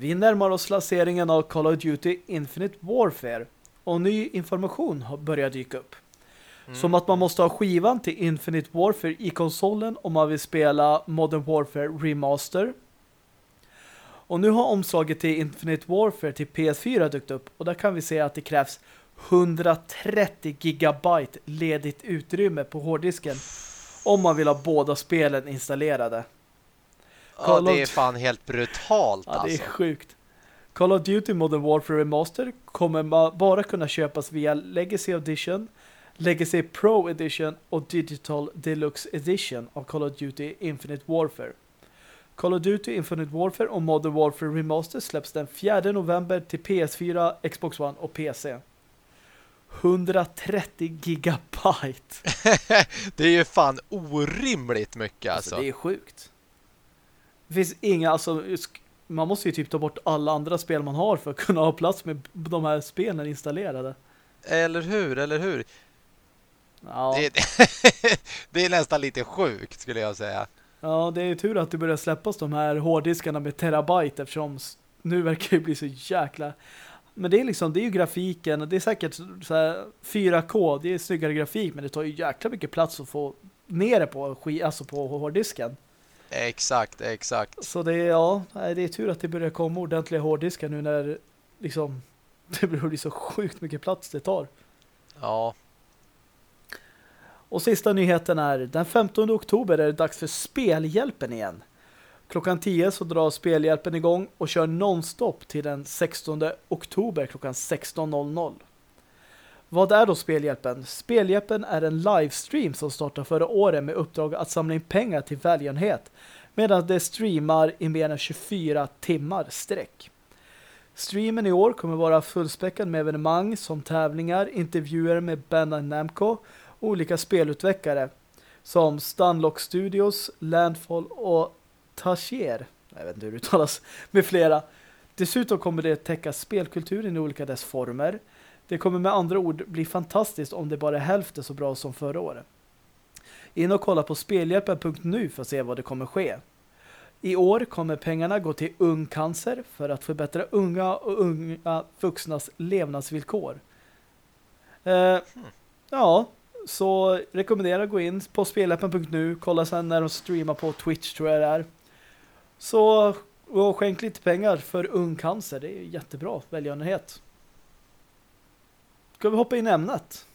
Vi närmar oss lanseringen av Call of Duty Infinite Warfare och ny information har börjat dyka upp. Mm. Som att man måste ha skivan till Infinite Warfare i konsolen om man vill spela Modern Warfare Remaster. Och nu har omslaget till Infinite Warfare till PS4 dykt upp och där kan vi se att det krävs 130 gigabyte ledigt utrymme på hårddisken om man vill ha båda spelen installerade. Ja, det är fan helt brutalt ja, alltså. det är alltså. sjukt. Call of Duty Modern Warfare Remaster kommer bara kunna köpas via Legacy Edition, Legacy Pro Edition och Digital Deluxe Edition av Call of Duty Infinite Warfare. Call of Duty Infinite Warfare och Modern Warfare Remaster släpps den 4 november till PS4, Xbox One och PC. 130 gigabyte. det är ju fan orimligt mycket alltså. alltså. Det är sjukt. Det finns inga, alltså man måste ju typ ta bort alla andra spel man har för att kunna ha plats med de här spelen installerade. Eller hur, eller hur? Ja. Det, det är nästan lite sjukt skulle jag säga. Ja, det är ju tur att det börjar släppas de här hårddiskarna med terabyte eftersom nu verkar det bli så jäkla... Men det är liksom, det är ju grafiken det är säkert så här 4K, det är snyggare grafik men det tar ju jäkla mycket plats att få ner det på, alltså på hårddisken. Exakt, exakt. Så det är, ja, det är tur att det börjar komma ordentliga hårddiskar nu när liksom det blir så sjukt mycket plats det tar. Ja. Och sista nyheten är den 15 oktober är det dags för Spelhjälpen igen. Klockan 10 så drar Spelhjälpen igång och kör nonstop till den 16 oktober klockan 16.00. Vad är då Spelhjälpen? Spelhjälpen är en livestream som startar förra året med uppdrag att samla in pengar till välgörenhet medan det streamar i mer än 24 timmar sträck. Streamen i år kommer vara fullspäckad med evenemang som tävlingar, intervjuer med Bandai Namco och olika spelutvecklare som Stunlock Studios, Landfall och Tashier, jag vet inte hur det uttalas, med flera. Dessutom kommer det täcka spelkulturen i olika dess former, det kommer med andra ord bli fantastiskt om det bara är hälften så bra som förra året. In och kolla på spelhjälpen.nu för att se vad det kommer ske. I år kommer pengarna gå till Ung Cancer för att förbättra unga och unga vuxnas levnadsvillkor. Eh, ja, så rekommenderar gå in på spelhjälpen.nu kolla sen när de streamar på Twitch tror jag det är. Så och skänk lite pengar för Ung Cancer, det är jättebra välgörenhet. Ska vi hoppa in i ämnet?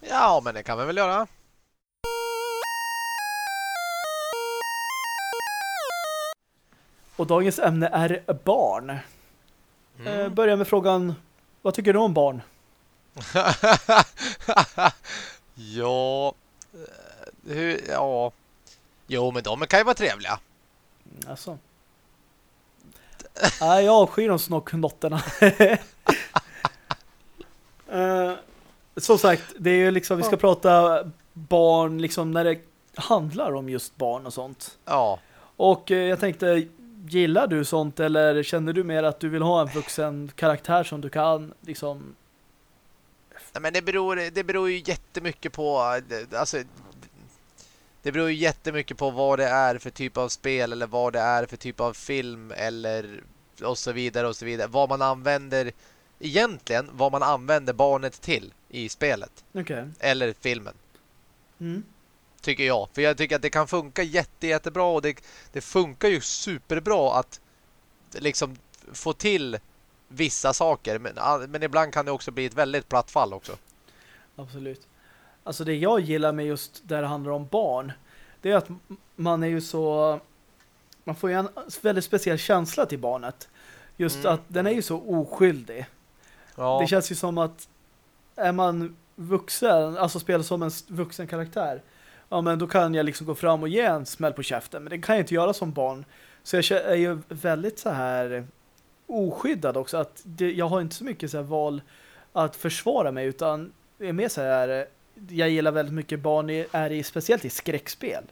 Ja, men det kan vi väl göra. Och dagens ämne är barn. Mm. Eh, börja med frågan, vad tycker du om barn? ja. eh, Hur, ja. Jo, men de kan ju vara trevliga. Alltså. Nej, jag avskyr de små knotterna. uh, som sagt, det är ju liksom, vi ska prata barn liksom när det handlar om just barn och sånt. Ja. Och uh, jag tänkte, gillar du sånt eller känner du mer att du vill ha en vuxen karaktär som du kan liksom... Nej, men det beror, det beror ju jättemycket på alltså det beror ju jättemycket på vad det är för typ av spel eller vad det är för typ av film eller och så vidare och så vidare. Vad man använder egentligen, vad man använder barnet till i spelet. Okay. Eller filmen. Mm. Tycker jag. För jag tycker att det kan funka jätte, jättebra och det, det funkar ju superbra att liksom få till vissa saker. Men, men ibland kan det också bli ett väldigt platt fall också. Absolut. Alltså det jag gillar med just där det handlar om barn det är att man är ju så man får ju en väldigt speciell känsla till barnet. Just mm. att den är ju så oskyldig. Ja. Det känns ju som att är man vuxen, alltså spelar som en vuxen karaktär, ja men då kan jag liksom gå fram och ge en smäll på käften. Men det kan jag inte göra som barn. Så jag är ju väldigt så här oskyddad också. Att det, jag har inte så mycket så här val att försvara mig utan är mer så här jag gillar väldigt mycket barn i, är i, speciellt i skräckspel.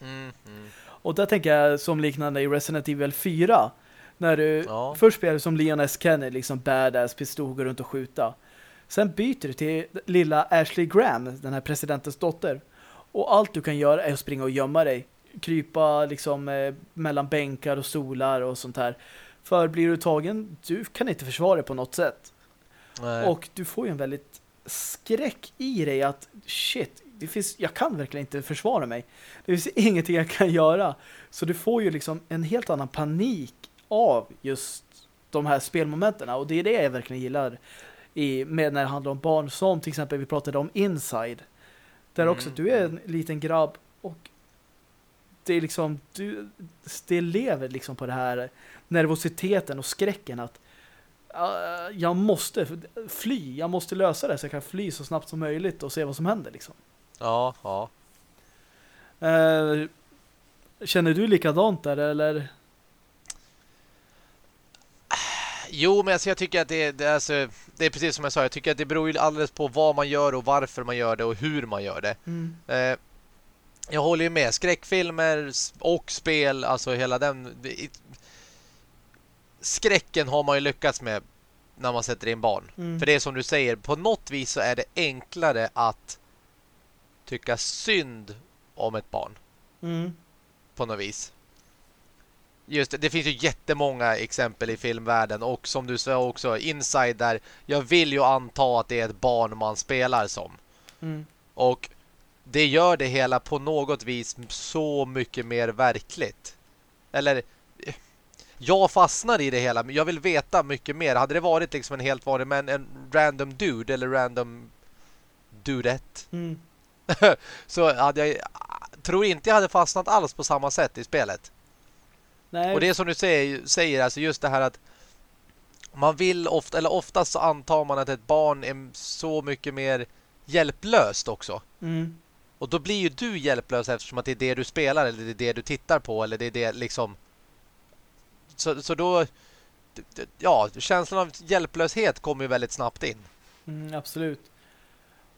Mm, mm. Och där tänker jag som liknande i Resident Evil 4. När du ja. först spelar som Leon S. Kennedy, liksom badass, pistol, går runt och skjuta. Sen byter du till lilla Ashley Graham, den här presidentens dotter. Och allt du kan göra är att springa och gömma dig. Krypa liksom eh, mellan bänkar och stolar och sånt här. För blir du tagen, du kan inte försvara dig på något sätt. Nej. Och du får ju en väldigt skräck i dig att shit, det finns, jag kan verkligen inte försvara mig. Det finns ingenting jag kan göra. Så du får ju liksom en helt annan panik av just de här spelmomenten. Och det är det jag verkligen gillar i, med när det handlar om barn. Som till exempel vi pratade om Inside. Där mm. också du är en liten grabb och det är liksom du, det lever liksom på det här nervositeten och skräcken att jag måste fly, jag måste lösa det så jag kan fly så snabbt som möjligt och se vad som händer liksom. Ja, ja. Uh, känner du likadant där eller? Jo, men alltså jag tycker att det, det, alltså, det är precis som jag sa. Jag tycker att det beror ju alldeles på vad man gör och varför man gör det och hur man gör det. Mm. Uh, jag håller ju med. Skräckfilmer och spel, alltså hela den skräcken har man ju lyckats med när man sätter in barn. Mm. För det är som du säger, på något vis så är det enklare att tycka synd om ett barn. Mm. På något vis. Just det, det finns ju jättemånga exempel i filmvärlden och som du sa också, Inside där jag vill ju anta att det är ett barn man spelar som. Mm. Och det gör det hela på något vis så mycket mer verkligt. Eller jag fastnar i det hela, men jag vill veta mycket mer. Hade det varit liksom en helt vanlig, men en random dude eller random dudet mm. så hade jag tror inte jag hade fastnat alls på samma sätt i spelet. Nej. Och det är som du säger, säger alltså just det här att man vill ofta, eller oftast så antar man att ett barn är så mycket mer hjälplöst också. Mm. Och då blir ju du hjälplös eftersom att det är det du spelar eller det är det du tittar på eller det är det liksom så, så då ja, känslan av hjälplöshet kommer ju väldigt snabbt in. Mm, absolut.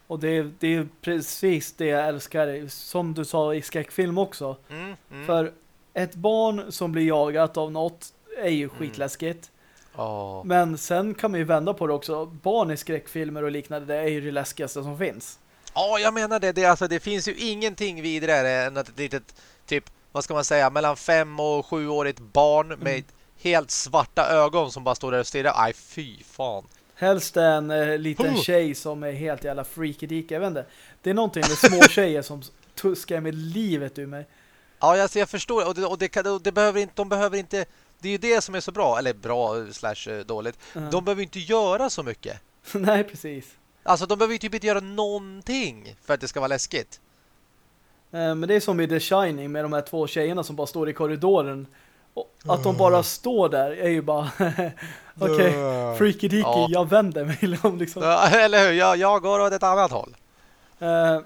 Och det är, det är precis det jag älskar som du sa i skräckfilm också. Mm, mm. För ett barn som blir jagat av något är ju mm. skitläskigt. Oh. Men sen kan man ju vända på det också. Barn i skräckfilmer och liknande, det är ju det läskigaste som finns. Ja, jag menar det. Det, alltså, det finns ju ingenting vidare än ett litet typ vad ska man säga, mellan fem och sjuårigt barn mm. med helt svarta ögon som bara står där och stirrar. Aj, fy fan. Helst en eh, liten uh. tjej som är helt jävla freaky Jag vet inte. Det är någonting med små tjejer som tuskar med livet ur mig. Ja, alltså jag förstår. Och det, och det, och det behöver inte, de behöver inte... Det är ju det som är så bra. Eller bra slash eh, dåligt. -huh. De behöver inte göra så mycket. Nej, precis. Alltså de behöver ju typ inte göra någonting för att det ska vara läskigt. Eh, men det är som i The Shining med de här två tjejerna som bara står i korridoren. Och att de bara står där är ju bara... Okej, okay. freaky deaky, ja. jag vänder mig liksom. Eller hur, jag, jag går åt ett annat håll. Uh,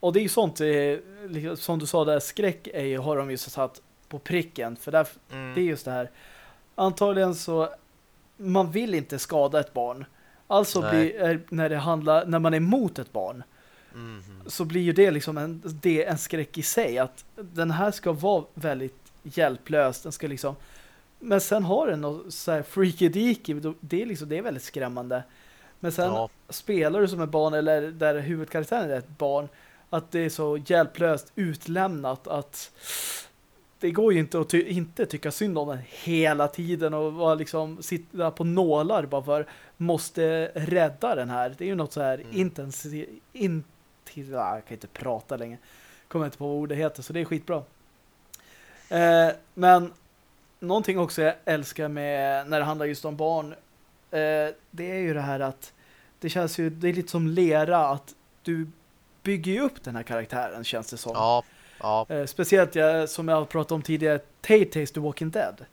och det är ju sånt, eh, som du sa där, skräck är ju, har de ju satt på pricken. För där, mm. det är just det här. Antagligen så, man vill inte skada ett barn. Alltså blir, när det handlar, när man är emot ett barn mm. så blir ju det liksom en, det en skräck i sig. Att den här ska vara väldigt hjälplös. Den ska liksom men sen har den något så här freaky deaky. Det är liksom, det är väldigt skrämmande. Men sen ja. spelar du som ett barn eller där huvudkaraktären är ett barn att det är så hjälplöst utlämnat att det går ju inte att ty inte tycka synd om den hela tiden och vara liksom sitta på nålar bara för måste rädda den här. Det är ju något så här mm. intensivt in, jag kan inte prata längre. Kommer inte på vad ordet heter så det är skitbra. Eh, men någonting också jag älskar med när det handlar just om barn eh, det är ju det här att det känns ju, det är lite som lera att du bygger ju upp den här karaktären känns det som. Ja, ja. Eh, speciellt jag, som jag har pratat om tidigare Tay-Tays The Walking Dead.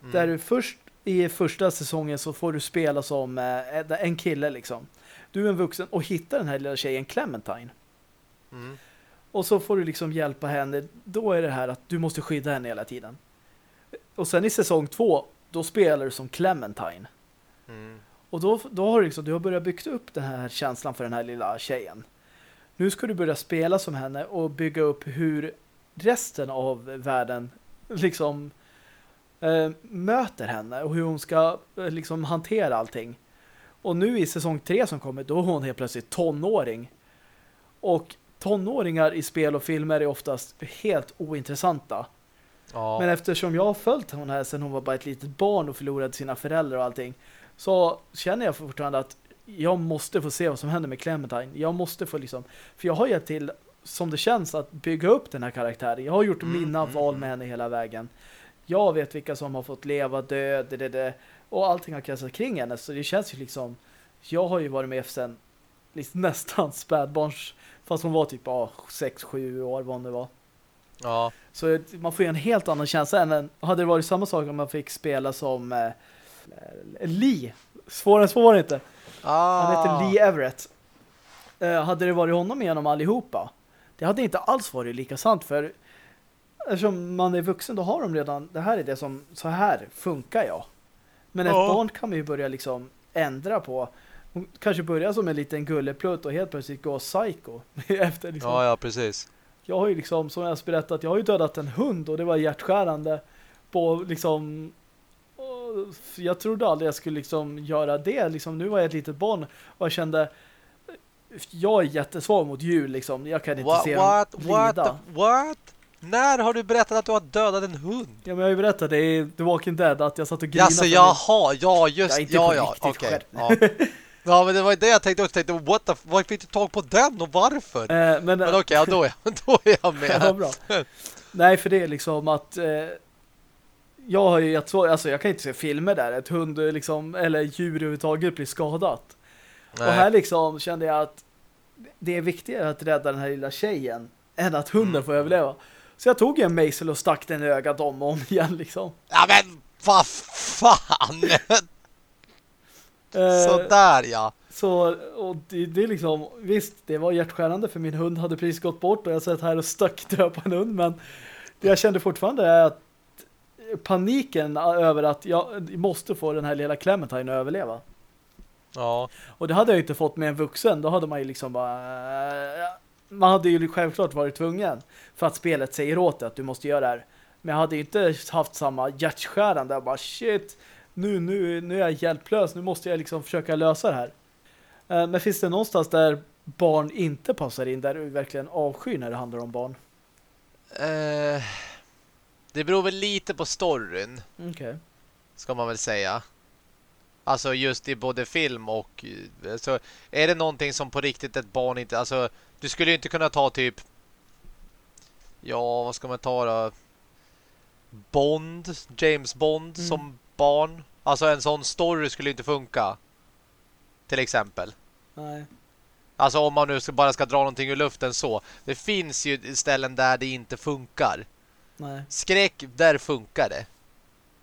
Mm. Där du först i första säsongen så får du spela som eh, en kille liksom. Du är en vuxen och hittar den här lilla tjejen Clementine. Mm. Och så får du liksom hjälpa henne. Då är det här att du måste skydda henne hela tiden. Och sen i säsong två, då spelar du som Clementine. Mm. Och då, då har du, liksom, du har börjat bygga upp den här känslan för den här lilla tjejen. Nu ska du börja spela som henne och bygga upp hur resten av världen liksom äh, möter henne och hur hon ska äh, liksom hantera allting. Och nu i säsong tre som kommer, då är hon helt plötsligt tonåring. Och tonåringar i spel och filmer är oftast helt ointressanta. Ja. Men eftersom jag har följt hon här sedan hon var bara ett litet barn och förlorade sina föräldrar och allting så känner jag fortfarande att jag måste få se vad som händer med Clementine. Jag måste få liksom, för jag har hjälpt till som det känns att bygga upp den här karaktären. Jag har gjort mm, mina mm, val med mm. henne hela vägen. Jag vet vilka som har fått leva, dö, det, det, det. och allting har kretsat kring henne. Så det känns ju liksom, jag har ju varit med sen liksom nästan spädbarns, fast hon var typ 6-7 år vad det var. Ja. Så man får ju en helt annan känsla än hade det varit samma sak om man fick spela som eh, Lee. Svårare än svår inte. Ah. Han heter Lee Everett. Eh, hade det varit honom genom allihopa det hade inte alls varit lika sant för eftersom man är vuxen då har de redan, det här är det som, så här funkar jag. Men ett barn kan man ju börja liksom ändra på. Hon kanske börjar som en liten gulleplutt och helt plötsligt gå psycho. efter liksom. Ja, ja, precis jag har ju liksom, som jag har berättat, jag har ju dödat en hund och det var hjärtskärande på liksom jag trodde aldrig jag skulle liksom göra det. Liksom, nu var jag ett litet barn och jag kände jag är jättesvag mot djur liksom. Jag kan inte what, se what, dem what, the, what? När har du berättat att du har dödat en hund? Ja, men jag har ju berättat det i The Walking Dead att jag satt och grinade. Alltså, jaha, ja, just, ja, ja, okej. Okay, ja. Ja, men det var det jag tänkte också. Tänkte, what the, fick du tag på den och varför? Eh, men men okej, okay, ja, då, är, då är jag med. Ja, bra. Nej, för det är liksom att eh, jag har ju så, alltså jag kan inte se filmer där ett hund liksom, eller djur överhuvudtaget blir skadat. Nej. Och här liksom kände jag att det är viktigare att rädda den här lilla tjejen än att hunden mm. får överleva. Så jag tog en mejsel och stack den i ögat om och om igen liksom. Ja men vad fan! Eh, Sådär ja. Så, och det, det är liksom, visst, det var hjärtskärande för min hund hade precis gått bort och jag satt här och stack dö på en hund, men det jag kände fortfarande är att paniken över att jag måste få den här lilla Clementine att överleva. Ja. Och det hade jag inte fått med en vuxen. Då hade man ju liksom bara... Man hade ju självklart varit tvungen för att spelet säger åt dig att du måste göra det här. Men jag hade inte haft samma hjärtskärande. Jag bara, shit, nu, nu, nu är jag hjälplös, nu måste jag liksom försöka lösa det här. Eh, men finns det någonstans där barn inte passar in, där du verkligen avskyr när det handlar om barn? Uh, det beror väl lite på storyn. Okay. Ska man väl säga. Alltså just i både film och... Alltså, är det någonting som på riktigt ett barn inte... Alltså, du skulle ju inte kunna ta typ... Ja, vad ska man ta då? Bond, James Bond mm. som barn. Alltså en sån story skulle inte funka. Till exempel. Nej. Alltså om man nu bara ska dra någonting ur luften så. Det finns ju ställen där det inte funkar. Nej. Skräck, där funkar det.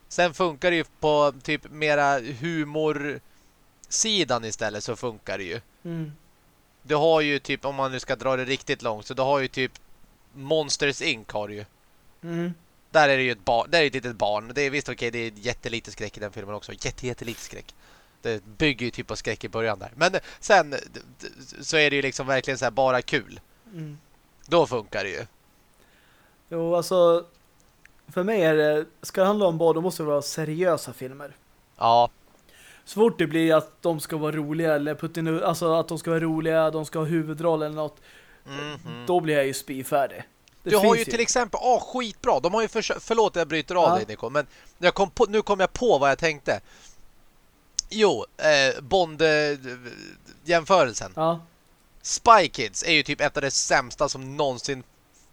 Sen funkar det ju på typ mera humorsidan istället så funkar det ju. Mm. Du har ju typ, om man nu ska dra det riktigt långt, så du har ju typ Monsters Inc. har du ju. Mm. Där är det ju ett barn, där är det ett litet barn. Det är visst okej, det är jättelite skräck i den filmen också. Jätte, jättelite skräck. Det bygger ju typ på skräck i början där. Men sen så är det ju liksom verkligen så här bara kul. Mm. Då funkar det ju. Jo, alltså för mig är det, ska det handla om barn, då måste det vara seriösa filmer. Ja. Så fort det blir att de ska vara roliga eller putin, alltså att de ska vara roliga, de ska ha huvudroll eller något, Mm -hmm. då blir jag ju spyfärdig. Det du har ju till exempel, ja oh, skitbra, de har ju för, förlåt jag bryter av ja. dig Nico, men jag kom på, nu kom jag på vad jag tänkte. Jo, eh, Bond-jämförelsen. ja. Spy Kids är ju typ ett av det sämsta som någonsin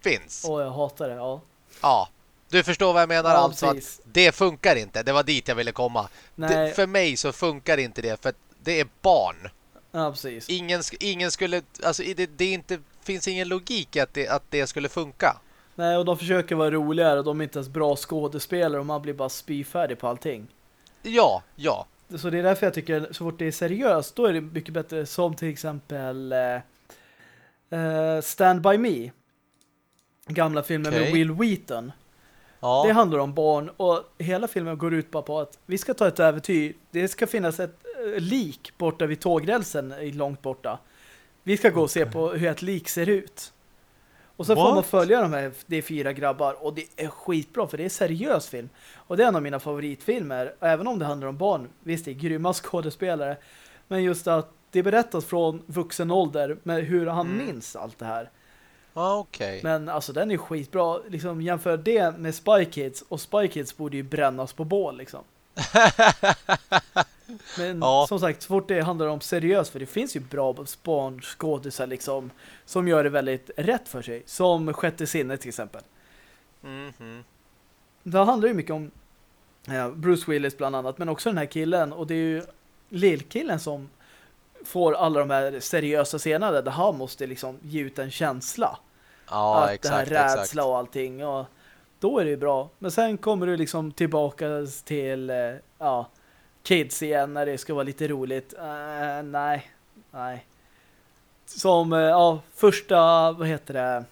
finns. Åh, oh, jag hatar det, ja. Ja, du förstår vad jag menar ja, alltså att det funkar inte. Det var dit jag ville komma. Det, för mig så funkar inte det för det är barn. Ja, precis. Ingen, ingen skulle alltså det, det är inte finns ingen logik att det, att det skulle funka. Nej, och de försöker vara roligare och de är inte ens bra skådespelare och man blir bara spyfärdig på allting. Ja, ja. Så det är därför jag tycker så fort det är seriöst, då är det mycket bättre som till exempel uh, uh, Stand By Me. Gamla filmen okay. med Will Wheaton. Ja. Det handlar om barn och hela filmen går ut bara på att vi ska ta ett äventyr. Det ska finnas ett uh, lik borta vid tågrälsen långt borta. Vi ska gå och se på hur ett lik ser ut. Och så What? får man följa de här, det är fyra grabbar och det är skitbra för det är seriös film. Och det är en av mina favoritfilmer, även om det handlar om barn. Visst, det är grymma skådespelare. Men just att det berättas från vuxen ålder med hur han mm. minns allt det här. Ah, okay. Men alltså den är skitbra. Liksom jämför det med Spy Kids och Spy Kids borde ju brännas på bål liksom. Men ja. som sagt, så fort det handlar om seriöst, för det finns ju bra barnskådisar liksom, som gör det väldigt rätt för sig. Som Sjätte sinne till exempel. Mm -hmm. Det handlar ju mycket om Bruce Willis bland annat, men också den här killen. Och det är ju lillkillen som får alla de här seriösa scenerna där han måste liksom ge ut en känsla. Ja, att exakt, det här rädsla exakt. och allting. Och då är det ju bra. Men sen kommer du liksom tillbaka till eh, ja, kids igen när det ska vara lite roligt. Uh, nej, nej. Som, uh, ja, första, vad heter det?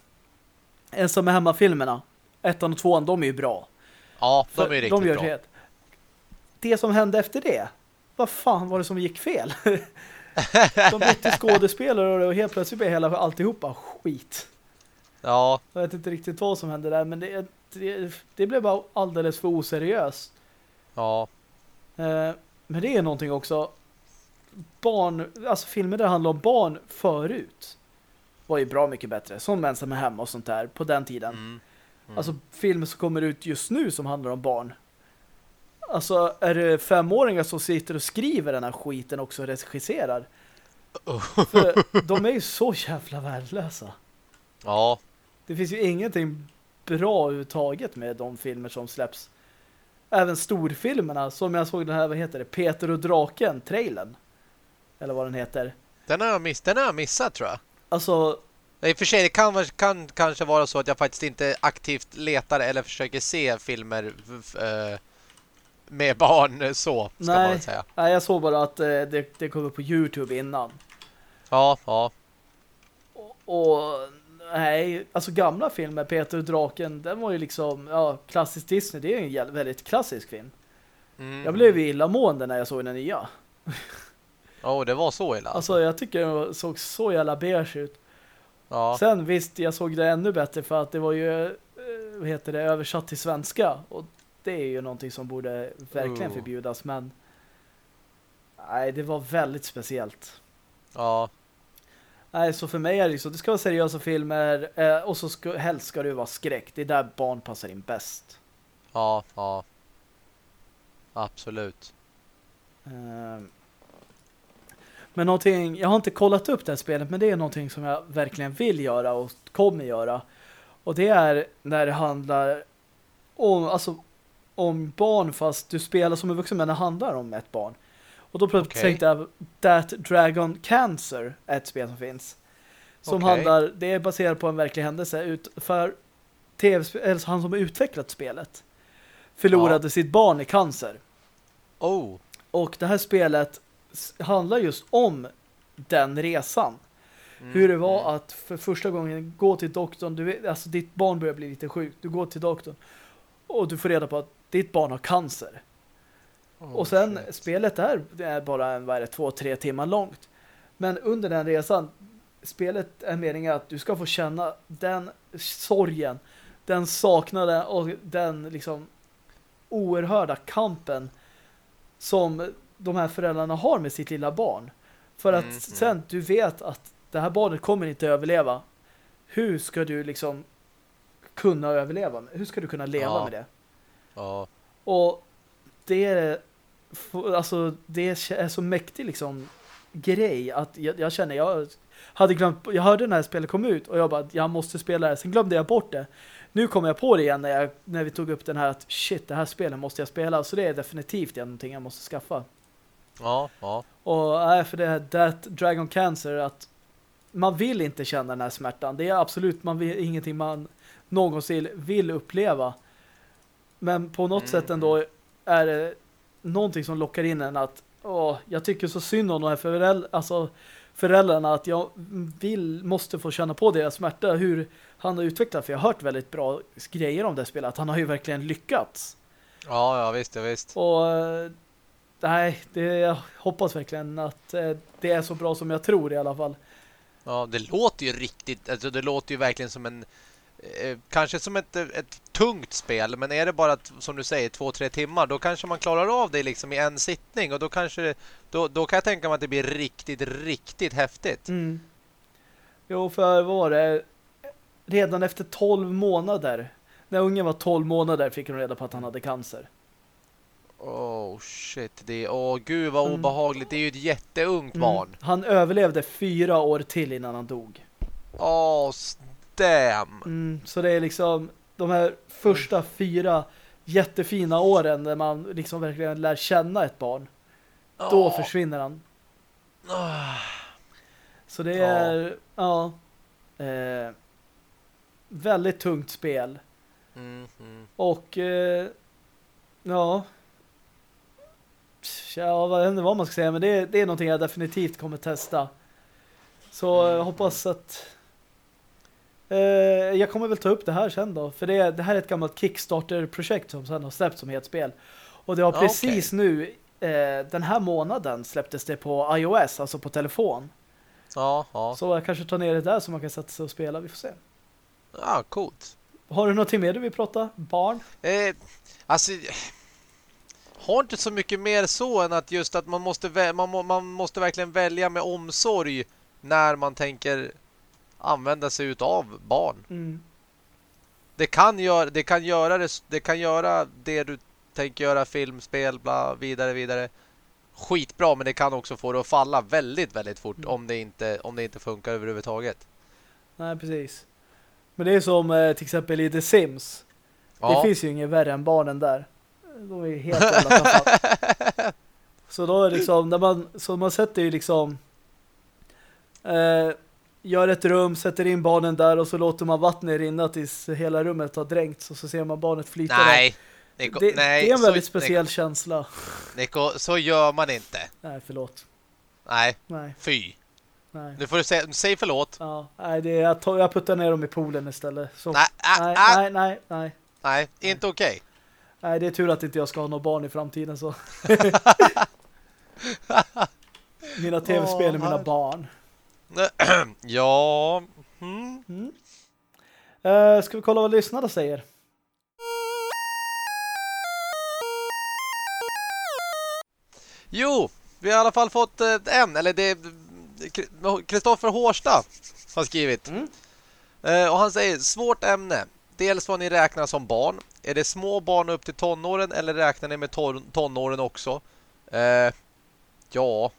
En som är hemma-filmerna. Ettan och tvåan, de är ju bra. Ja, de är riktigt de gör bra. Det. det som hände efter det, vad fan var det som gick fel? de bytte skådespelare och helt plötsligt blev hela alltihopa skit. Ja. Jag vet inte riktigt vad som hände där, men det, det, det blev bara alldeles för oseriöst. Ja. Uh, men det är någonting också barn, alltså filmer där handlar om barn förut var ju bra mycket bättre. Som ensam är hemma och sånt där på den tiden. Mm. Mm. Alltså filmer som kommer ut just nu som handlar om barn. Alltså är det femåringar som sitter och skriver den här skiten också och regisserar? Oh. För de är ju så jävla värdelösa. Ja. Det finns ju ingenting bra överhuvudtaget med de filmer som släpps även storfilmerna som jag såg den här, vad heter det? Peter och draken, trailern. Eller vad den heter. Den har jag, miss, den har jag missat tror jag. Alltså... I och för sig, det kan, kan kanske vara så att jag faktiskt inte aktivt letar eller försöker se filmer uh, med barn så, ska nej, man säga. Nej, jag såg bara att uh, det, det kom upp på Youtube innan. Ja, ja. Och, och Nej, alltså gamla filmer, Peter och Draken, den var ju liksom, ja, klassisk Disney, det är ju en väldigt klassisk film. Mm. Jag blev illamående när jag såg den nya. Ja, oh, det var så illa. Alltså. alltså, jag tycker den såg så jävla beige ut. Ja. Sen visst, jag såg det ännu bättre för att det var ju, eh, vad heter det, översatt till svenska. Och det är ju någonting som borde verkligen uh. förbjudas, men nej, det var väldigt speciellt. Ja. Nej, så för mig är det så. Det ska vara seriösa filmer eh, och så ska, helst ska det vara skräck. Det är där barn passar in bäst. Ja, ja. Absolut. Eh, men någonting, jag har inte kollat upp det här spelet, men det är någonting som jag verkligen vill göra och kommer göra. Och det är när det handlar om, alltså, om barn fast du spelar som en vuxen men det handlar om ett barn. Och då plötsligt okay. tänkte jag That Dragon Cancer är ett spel som finns. Som okay. handlar, det är baserat på en verklig händelse ut för TV, eller han som har utvecklat spelet förlorade ja. sitt barn i cancer. Oh. Och det här spelet handlar just om den resan. Mm. Hur det var mm. att för första gången gå till doktorn, du vet, alltså ditt barn börjar bli lite sjukt. Du går till doktorn och du får reda på att ditt barn har cancer. Oh, och sen shit. spelet är, det är bara vad är det, två, tre timmar långt. Men under den resan, spelet är meningen att du ska få känna den sorgen, den saknaden och den liksom oerhörda kampen som de här föräldrarna har med sitt lilla barn. För att mm, mm. sen du vet att det här barnet kommer inte överleva. Hur ska du liksom kunna överleva? Hur ska du kunna leva ja. med det? Ja. Och det alltså det är så mäktig liksom grej att jag, jag, känner jag hade glömt jag hörde när spelet kom ut och jag bara jag måste spela det. Sen glömde jag bort det. Nu kom jag på det igen när, jag, när vi tog upp den här att shit, det här spelet måste jag spela. Så det är definitivt någonting jag måste skaffa. Ja, ja. Och nej, för det här That Dragon Cancer att man vill inte känna den här smärtan. Det är absolut man vill, ingenting man någonsin vill uppleva. Men på något mm. sätt ändå är det någonting som lockar in en att åh, jag tycker så synd om de här föräldrar, alltså föräldrarna att jag vill, måste få känna på deras smärta hur han har utvecklat, för jag har hört väldigt bra grejer om det spelet, att han har ju verkligen lyckats. Ja, ja visst, ja, visst. Och nej, det, jag hoppas verkligen att eh, det är så bra som jag tror i alla fall. Ja, det låter ju riktigt, alltså det låter ju verkligen som en eh, kanske som ett, ett tungt spel, men är det bara som du säger två, tre timmar, då kanske man klarar av det liksom i en sittning och då kanske då, då kan jag tänka mig att det blir riktigt, riktigt häftigt. Mm. Jo, för var det? Redan efter 12 månader, när ungen var 12 månader fick hon reda på att han hade cancer. Oh shit, det är, åh gud vad mm. obehagligt. Det är ju ett jätteungt mm. barn. Han överlevde fyra år till innan han dog. Åh, oh, damn. Mm, så det är liksom de här första fyra jättefina åren när man liksom verkligen lär känna ett barn. Oh. Då försvinner han. Oh. Så det är ja, eh, väldigt tungt spel. Mm, mm. Och eh, ja ja, vad, inte vad man ska säga, men det, det är någonting jag definitivt kommer testa. Så jag hoppas att eh, jag kommer väl ta upp det här sen då. För det, det här är ett gammalt Kickstarter-projekt som sen har släppts som ett spel. Och det har precis okay. nu, eh, den här månaden släpptes det på iOS, alltså på telefon. Ja, ja. Så jag kanske tar ner det där så man kan sätta sig och spela, vi får se. Ja, coolt. Har du någonting mer du vill prata? Barn? Eh, alltså har inte så mycket mer så än att just att man måste, man, man måste verkligen välja med omsorg när man tänker använda sig av barn. Mm. Det kan göra det kan göra det, det kan göra det du tänker göra film, spel, bla, vidare vidare. Skitbra, men det kan också få det att falla väldigt väldigt fort mm. om det inte om det inte funkar överhuvudtaget. Nej, precis. Men det är som eh, till exempel i The Sims. Ja. Det finns ju inget värre än barnen där de är helt jävla Så då är det liksom, när man, så man sätter ju liksom eh, gör ett rum, sätter in barnen där och så låter man vattnet rinna tills hela rummet har dränkts och så ser man barnet flyta nej. Nico, det, nej, det är en väldigt så, speciell Nico, känsla. Nico, så gör man inte. Nej, förlåt. Nej, nej. fy. Nej. Nu får du säga, säg förlåt. Ja, nej, det är, jag, tar, jag puttar ner dem i poolen istället. Så, nej, äh, nej, äh, nej, nej, nej. Nej, inte okej. Okay. Nej, det är tur att inte jag ska ha några barn i framtiden så. mina tv-spel är mina barn. ja. Mm. Mm. Uh, ska vi kolla vad lyssnarna säger? Jo, vi har i alla fall fått uh, en, eller det Kristoffer Hårsta har skrivit. Mm. Uh, och han säger, svårt ämne. Dels vad ni räknar som barn. Är det små barn upp till tonåren eller räknar ni med ton tonåren också? Eh, ja.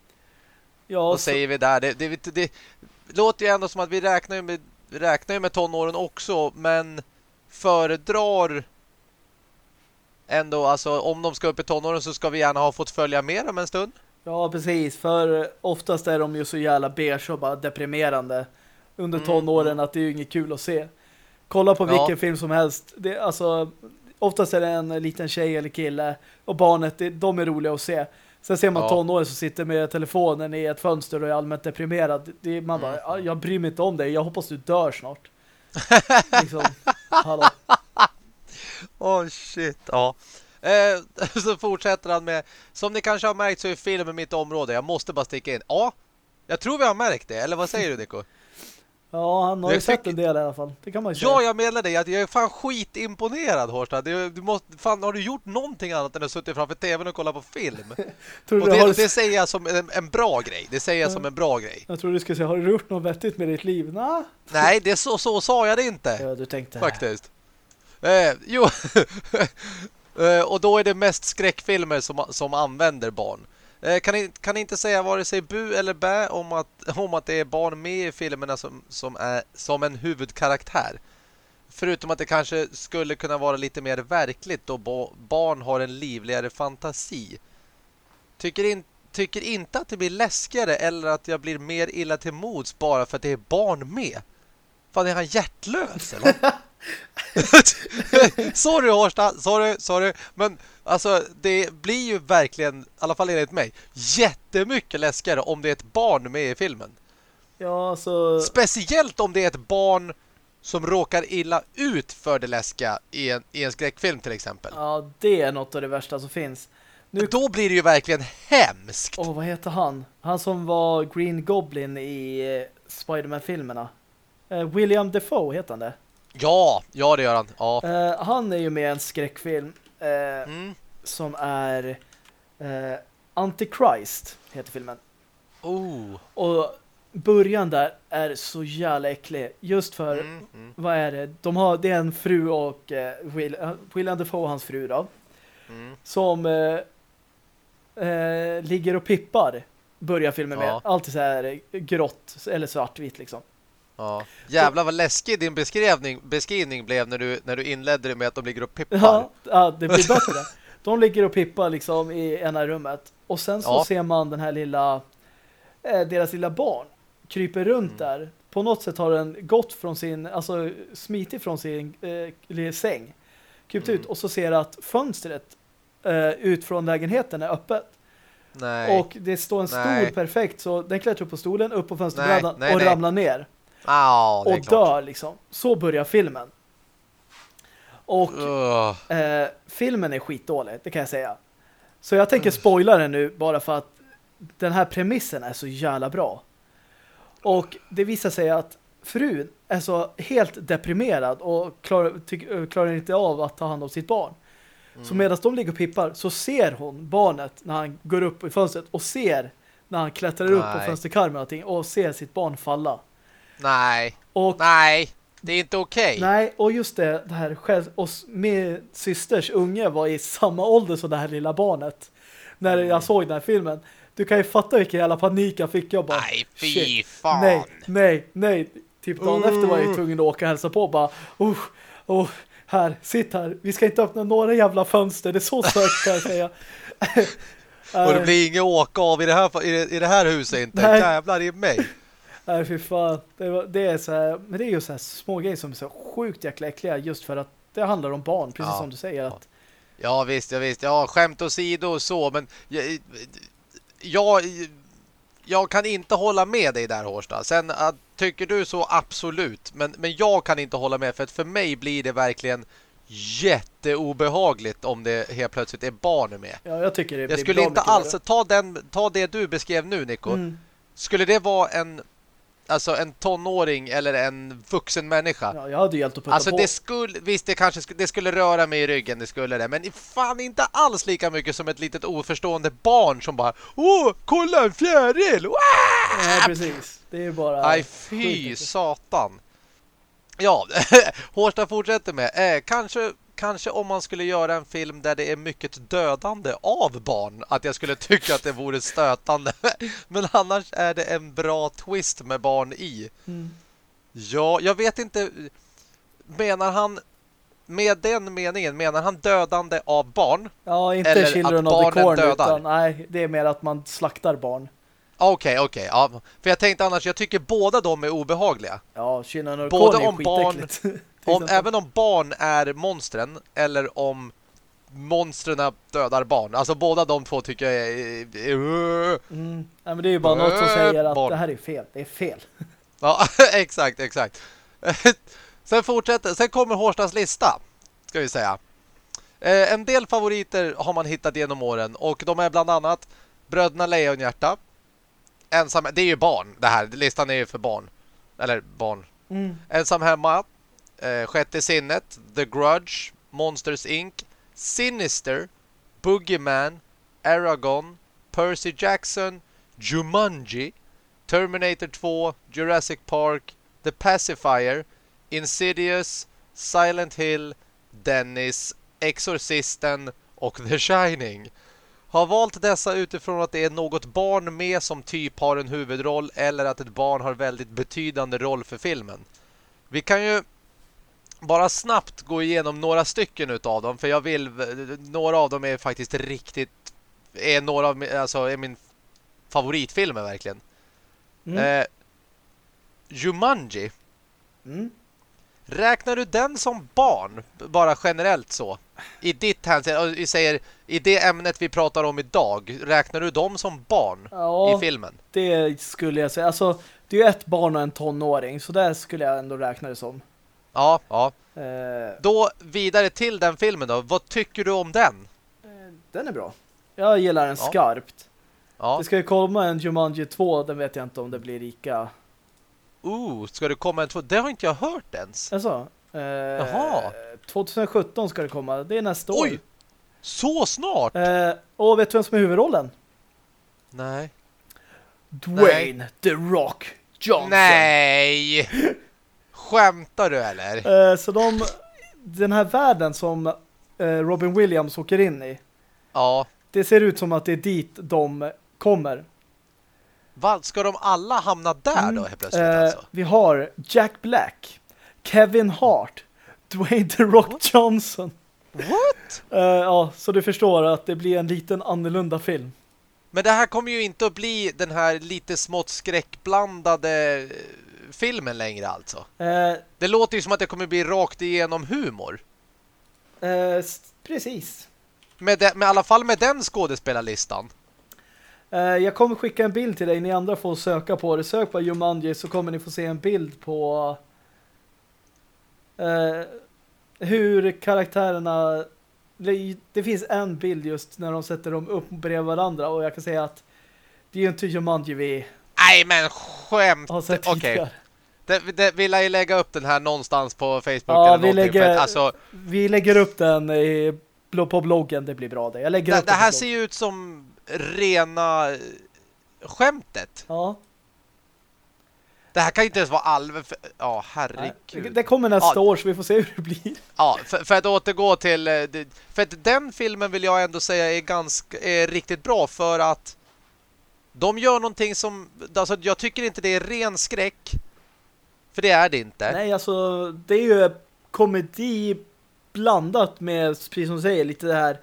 Ja, vad så... säger vi där? Det, det, det, det, låter ju ändå som att vi räknar med, räknar med tonåren också, men föredrar ändå, alltså om de ska upp i tonåren så ska vi gärna ha fått följa med om en stund. Ja, precis. För oftast är de ju så jävla beige och bara deprimerande under mm. tonåren mm. att det är ju inget kul att se. Kolla på vilken ja. film som helst. Det, alltså, Oftast är det en liten tjej eller kille och barnet, de är roliga att se. Sen ser man ja. tonåringar som sitter med telefonen i ett fönster och är allmänt deprimerad. Det, man bara, mm. jag bryr mig inte om dig. Jag hoppas du dör snart. liksom, hallå. Oh, shit, ja. Eh, så fortsätter han med Som ni kanske har märkt så är filmen mitt område Jag måste bara sticka in Ja, jag tror vi har märkt det Eller vad säger du Nico? Ja, han har jag ju sett en del i alla fall. Det kan man ju säga. Ja, jag menar det. Jag är fan skitimponerad, Hårstad. Du, du måste, fan, har du gjort någonting annat än att sitta framför tvn och kolla på film? och det, har... det säger jag som en, en, bra grej. Det säger jag som en bra grej. Jag tror du skulle säga, har du gjort något vettigt med ditt liv? Nah. Nej, det så, så sa jag det inte. Ja, du tänkte. Faktiskt. Eh, jo. eh, och då är det mest skräckfilmer som, som använder barn. Eh, kan ni, kan ni inte säga vare sig bu eller bä om att, om att det är barn med i filmerna som, som, är, som en huvudkaraktär? Förutom att det kanske skulle kunna vara lite mer verkligt då barn har en livligare fantasi. Tycker, in, tycker inte att det blir läskigare eller att jag blir mer illa till mods bara för att det är barn med. Fan, är han hjärtlös eller? sorry Hårsta, sorry, sorry. Men alltså det blir ju verkligen, i alla fall enligt mig, jättemycket läskigare om det är ett barn med i filmen. Ja, alltså... Speciellt om det är ett barn som råkar illa ut för det läskiga i en, i en skräckfilm till exempel. Ja, det är något av det värsta som finns. Nu... Då blir det ju verkligen hemskt. Åh, oh, vad heter han? Han som var Green Goblin i eh, Spiderman-filmerna. Uh, William Defoe heter han det. Ja, ja det gör han. Ja. Uh, han är ju med i en skräckfilm uh, mm. som är uh, Antichrist heter filmen. Oh. Och början där är så jävla äcklig. Just för, mm, mm. vad är det? De har, det är en fru och uh, Will, uh, William Defoe hans fru då. Mm. Som ligger och pippar börjar filmen med. Alltid så här grått eller svartvitt liksom. Ja. Jävlar vad läskig din beskrivning, beskrivning blev när du, när du inledde det med att de ligger och pippar. Ja, ja det blir bättre. De ligger och pippar liksom i ena rummet. Och sen så ja. ser man den här lilla eh, deras lilla barn kryper runt mm. där. På något sätt har den gått från sin, alltså smitit från sin eh, säng. Krypt mm. ut och så ser att fönstret eh, ut från lägenheten är öppet. Nej. Och det står en stol perfekt så den klättrar upp på stolen, upp på fönsterbrädan och nej. ramlar ner. Ah, och dör liksom. Så börjar filmen. Och uh. eh, filmen är skitdålig, det kan jag säga. Så jag tänker spoila den nu bara för att den här premissen är så jävla bra. Och det visar sig att frun är så helt deprimerad och klarar, klarar inte av att ta hand om sitt barn. Mm. Så medan de ligger och pippar så ser hon barnet när han går upp i fönstret och ser när han klättrar Nej. upp på fönsterkarmen och, allting, och ser sitt barn falla. Nej. Och, Nej, det är inte okej. Okay. Nej, och just det, det här själv, och min systers unge var i samma ålder som det här lilla barnet. När mm. jag såg den här filmen. Du kan ju fatta vilken jävla panik jag fick. Jag bara, nej, fy fan. Nej, nej, nej. Typ dagen uh. efter var jag tvungen att åka och hälsa på. Bara, oh, oh, här, sitt här. Vi ska inte öppna några jävla fönster. det är så stört kan jag säga. och det blir inget åka av i det här, i det, i det här huset inte. Nej. Jävlar i mig. Nej, fy fan. Det, var, det är så här, men det är ju så här små grejer som är så sjukt jäkla äckliga just för att det handlar om barn, precis ja. som du säger. Att... Ja, visst, ja, visst. Ja, skämt åsido och så, men jag, jag, jag kan inte hålla med dig där, Hårsta. Sen att, tycker du så, absolut. Men, men jag kan inte hålla med, för att för mig blir det verkligen jätteobehagligt om det helt plötsligt är barn med. Ja, jag tycker det Jag skulle inte alls ta, den, ta det du beskrev nu, Nico. Mm. Skulle det vara en alltså en tonåring eller en vuxen människa. Ja, jag hade ju hjälpt att putta Alltså på. det skulle, visst det kanske det skulle röra mig i ryggen, det skulle det. Men fan inte alls lika mycket som ett litet oförstående barn som bara Åh, kolla en fjäril! Ja, precis. Det är bara... Aj, fy satan. Ja, Hårsta fortsätter med. Eh, kanske kanske om man skulle göra en film där det är mycket dödande av barn att jag skulle tycka att det vore stötande. Men annars är det en bra twist med barn i. Mm. Ja, jag vet inte menar han med den meningen, menar han dödande av barn? Ja, inte eller Children att of the Corn dödar? utan nej, det är mer att man slaktar barn. Okej, okay, okej. Okay, ja. För jag tänkte annars, jag tycker båda de är obehagliga. Ja, Children of the Corn är om barn om, även om barn är monstren eller om monstren dödar barn. Alltså båda de två tycker jag är... mm. ja, men det är ju bara något som säger att barn. det här är fel. Det är fel. Ja, exakt, exakt. sen fortsätter, sen kommer Hårstads lista, ska vi säga. Eh, en del favoriter har man hittat genom åren och de är bland annat Bröderna Lejonhjärta. Ensam, det är ju barn det här. Listan är ju för barn. Eller barn. Mm. Ensam hemma. Eh, Sjätte sinnet. The Grudge. Monsters Inc. Sinister. Boogeyman. Aragon. Percy Jackson. Jumanji. Terminator 2. Jurassic Park. The Pacifier. Insidious. Silent Hill. Dennis. Exorcisten och The Shining. Har valt dessa utifrån att det är något barn med som typ har en huvudroll eller att ett barn har väldigt betydande roll för filmen. Vi kan ju bara snabbt gå igenom några stycken utav dem för jag vill några av dem är faktiskt riktigt är några av alltså är min favoritfilmer verkligen. Mm. Eh, Jumanji. Mm. Räknar du den som barn bara generellt så? I ditt hänseende, vi säger i det ämnet vi pratar om idag, räknar du dem som barn ja, i filmen? det skulle jag säga. Alltså, det är ju ett barn och en tonåring, så där skulle jag ändå räkna det som. Ja, ja. Eh, då vidare till den filmen då. Vad tycker du om den? Eh, den är bra. Jag gillar den ja. skarpt. Ja. Det ska ju komma en Jumanji 2, den vet jag inte om det blir lika... Oh, ska det komma en 2? Det har inte jag hört ens. Alltså, eh, Jaha. 2017 ska det komma. Det är nästa Oj. år. Så snart? Eh, och vet du vem som är huvudrollen? Nej. Dwayne. The Rock Johnson. Nej! Skämtar du eller? Eh, så de, den här världen som eh, Robin Williams åker in i. Ja. Det ser ut som att det är dit de kommer. Va? Ska de alla hamna där mm, då helt plötsligt eh, alltså? Vi har Jack Black, Kevin Hart, Dwayne The Rock What? Johnson. What? Uh, ja, så du förstår att det blir en liten annorlunda film. Men det här kommer ju inte att bli den här lite smått skräckblandade eh, filmen längre alltså. Uh, det låter ju som att det kommer bli rakt igenom humor. Uh, precis. Med, de, med i alla fall med den skådespelarlistan. Uh, jag kommer skicka en bild till dig. Ni andra får söka på det. Sök på Jumanji så kommer ni få se en bild på uh, hur karaktärerna det finns en bild just när de sätter dem upp bredvid varandra och jag kan säga att det är ju inte Jumanji vi Nej men skämt! Okej. Okay. Det, det, vi lär ju lägga upp den här någonstans på Facebook ja, eller vi lägger, att, alltså, vi lägger upp den i, på bloggen, det blir bra det. Jag lägger det, upp det här ser ju ut som rena skämtet. Ja. Det här kan inte ens vara allvar. Ja, herregud. Det kommer nästa ja. år så vi får se hur det blir. Ja, för, för, att återgå till... Eh, för att den filmen vill jag ändå säga är, ganska, är riktigt bra för att de gör någonting som... Alltså jag tycker inte det är ren skräck. För det är det inte. Nej, alltså det är ju komedi blandat med, precis som du säger, lite det här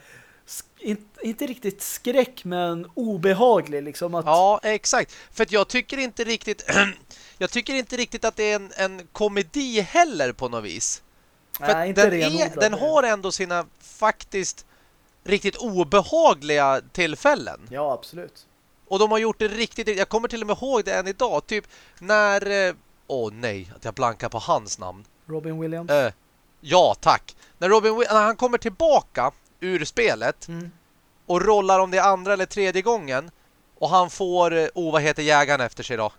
inte, inte riktigt skräck men obehaglig liksom att... Ja, exakt. För jag tycker inte riktigt jag tycker inte riktigt att det är en, en komedi heller på något vis. För Nej, inte den, är, den har ändå sina faktiskt riktigt obehagliga tillfällen. Ja, absolut. Och de har gjort det riktigt... Jag kommer till och med ihåg det än idag. Typ när... Eh, åh oh, nej, att jag blankar på hans namn. Robin Williams? Uh, ja, tack. När, Robin, när han kommer tillbaka ur spelet mm. och rollar om det andra eller tredje gången och han får... Eh, oh, vad heter jägaren efter sig då?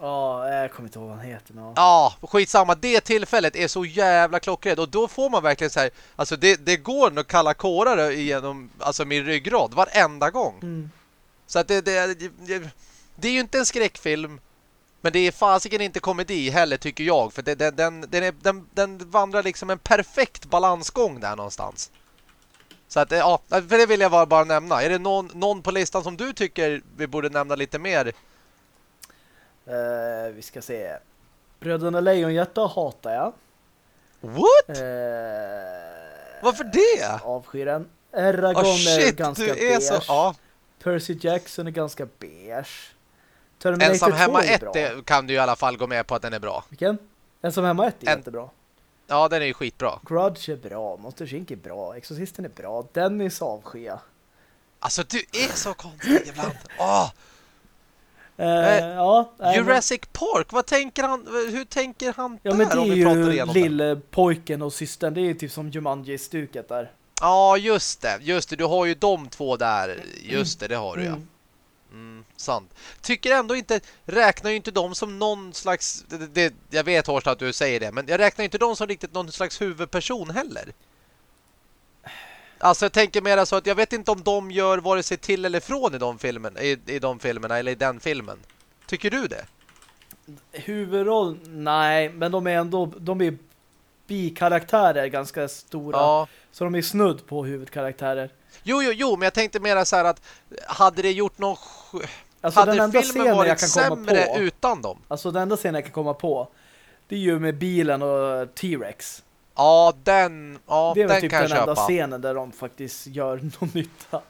Ja, jag kommer inte ihåg vad han heter. Men... Ja, skitsamma. Det tillfället är så jävla klockrent. Och då får man verkligen så här... Alltså det, det går nog kalla kårar igenom alltså min ryggrad varenda gång. Mm. Så att det, det, det, det är ju inte en skräckfilm. Men det är fasiken inte komedi heller tycker jag. För det, den, den, den, är, den, den vandrar liksom en perfekt balansgång där någonstans. Så att, ja, för det vill jag bara, bara nämna. Är det någon, någon på listan som du tycker vi borde nämna lite mer Uh, vi ska se. Bröderna Lejonhjärta hatar jag. What? Uh, Varför det? Avskyr den. Eragon oh, shit, är ganska du är beige. Så, ja. Percy Jackson är ganska beige. Terminator Ensam hemma 1 kan du i alla fall gå med på att den är bra. Vilken? Ensam hemma 1 är en... jättebra. Ja, den är ju skitbra. Grudge är bra, Monster Inc är bra, Exorcisten är bra, Dennis avskea. Alltså, du är så konstig ibland. Åh! Eh, ja, Jurassic Park, vad tänker han? Hur tänker han ja, där men det om är vi pratar ju lille pojken och systern, det är ju typ som Jumanji-stuket där. Ja, just det. Just det, du har ju de två där. Just det, det har du ja. Mm. Mm, sant. Tycker ändå inte, räknar ju inte dem som någon slags, det, det, jag vet Horst att du säger det, men jag räknar inte dem som riktigt någon slags huvudperson heller. Alltså jag tänker mer så att jag vet inte om de gör vare sig till eller från i de, filmen, i, i de filmerna eller i den filmen. Tycker du det? Huvudroll, nej, men de är ändå, de är bikaraktärer ganska stora. Ja. Så de är snudd på huvudkaraktärer. Jo, jo, jo, men jag tänkte mer så här att hade det gjort någon... Alltså den hade enda filmen varit jag kan komma sämre på, utan dem? alltså den enda scenen jag kan komma på, det är ju med bilen och T-Rex. Ja, den, ja, det är den typ kan den jag enda köpa. scenen där de faktiskt gör någon nytta.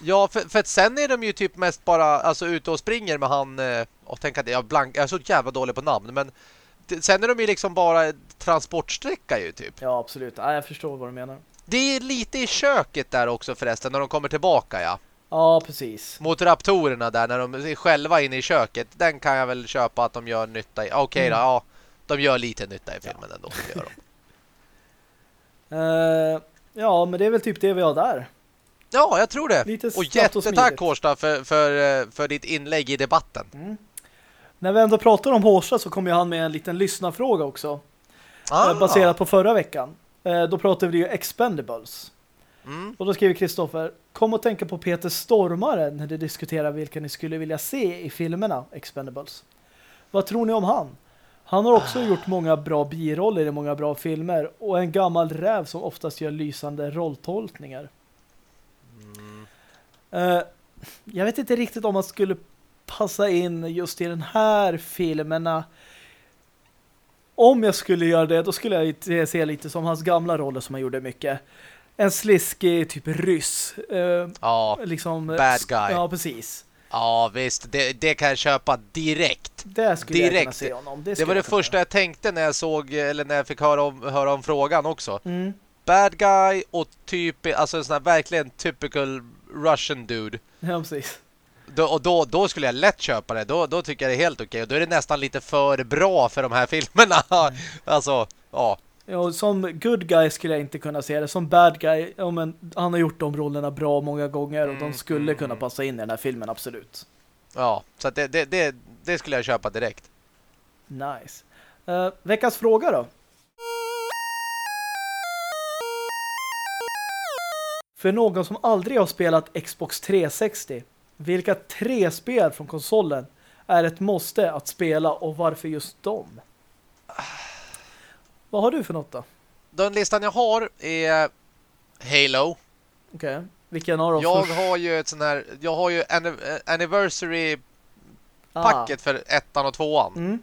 Ja, för, för sen är de ju typ mest bara alltså ute och springer med han eh, och tänk att jag blank jag är så jävla dålig på namn men det, sen är de ju liksom bara transportsträcka ju typ. Ja, absolut. Ja, jag förstår vad du menar. Det är lite i köket där också förresten när de kommer tillbaka ja. Ja, precis. Mot raptorerna där när de är själva inne i köket. Den kan jag väl köpa att de gör nytta i. Okej då, Mm. ja. De gör lite nytta i filmen ändå. det Gör de. Eh, ja, men det är väl typ det vi har där. Ja, jag tror det. Lite och jättetack. Hårsta för, för, eh, för ditt inlägg i debatten. Mm. När vi ändå pratar om Hårsta så kommer han med en liten lyssnarfråga också. Ah. eh, Baserat på förra veckan. Eh, då pratade vi ju Expendables. Mm. Och då skriver Kristoffer Kom och tänka på Peter Stormare när ni diskuterar vilka ni skulle vilja se i filmerna Expendables. Vad tror ni om han? Han har också gjort många bra biroller i många bra filmer och en gammal räv som oftast gör lysande rolltolkningar. Mm. Eh, jag vet inte riktigt om man skulle passa in just i den här filmerna. Om jag skulle göra det, då skulle jag se lite som hans gamla roller som han gjorde mycket. En sliskig typ ryss. Eh, Ja, liksom, Bad guy. Ja, precis. ja, visst. Det, det kan jag köpa direkt. Det skulle jag kunna Direkt. se honom. Det, Det var det första jag tänkte när jag såg eller när jag fick höra om, höra om frågan också. Mm. Bad guy och typ alltså en sån här verkligen typical Russian dude. Ja, precis. Då, och då, då skulle jag lätt köpa det. Då, då tycker jag det är helt okej. Och då är det nästan lite för bra för de här filmerna. alltså, ja. Ja, som good guy skulle jag inte kunna se det. Som bad guy, ja, men han har gjort de rollerna bra många gånger och Mm, de skulle mm, kunna mm. passa in i den här filmen, absolut. Ja, så det, det, det, det skulle jag köpa direkt. Nice. Eh, veckans fråga då? För någon som aldrig har spelat Xbox 360, vilka tre spel från konsolen är ett måste att spela och varför just dem? Vad har du för något då? Den listan jag har är Halo. Okej. Vilken av dem? Jag först? har ju ett sån här, jag har ju anniv- anniversary Ah. packet för ettan och tvåan. Mm.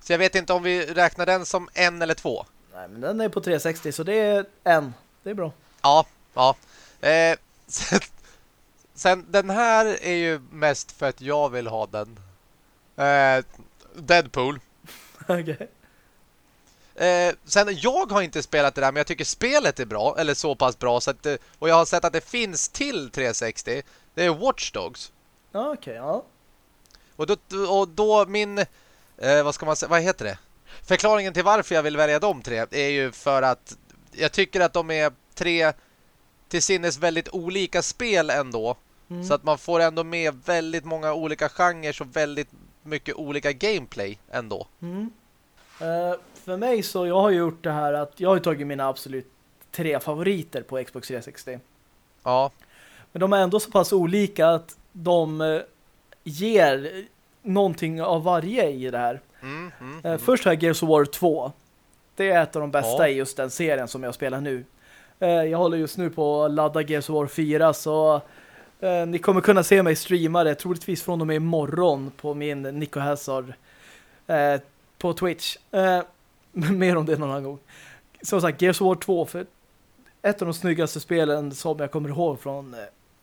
Så jag vet inte om vi räknar den som en eller två. Nej, men den är på 360 så det är en. Det är bra. Ja, ja. Eh, sen, den här är ju mest för att jag vill ha den. Eh, Deadpool. Okej. Eh, sen, jag har inte spelat det där, men jag tycker spelet är bra, eller så pass bra. Så att, eh, och jag har sett att det finns till 360. Det är Watch Dogs. Okej. ja. Och då, och då min, eh, vad ska man säga, vad heter det? Förklaringen till varför jag vill välja de tre är ju för att jag tycker att de är tre till sinnes väldigt olika spel ändå. Mm. Så att man får ändå med väldigt många olika genrer och väldigt mycket olika gameplay ändå. Mm. Eh, för mig så, jag har gjort det här att jag har tagit mina absolut tre favoriter på Xbox 360. Ja, Men de är ändå så pass olika att de eh, ger någonting av varje i det här. mm, mm, mm. Först har jag Gears of War 2. Det är ett av de bästa Ja. i just den serien som jag spelar nu. Jag håller just nu på att ladda Gears of War 4 så eh, ni kommer kunna se mig streama det troligtvis från och med imorgon på min Nico Hazard eh, på Twitch. Eh, mer om det någon annan gång. Som sagt, Gears of War 2 för ett av de snyggaste spelen som jag kommer ihåg från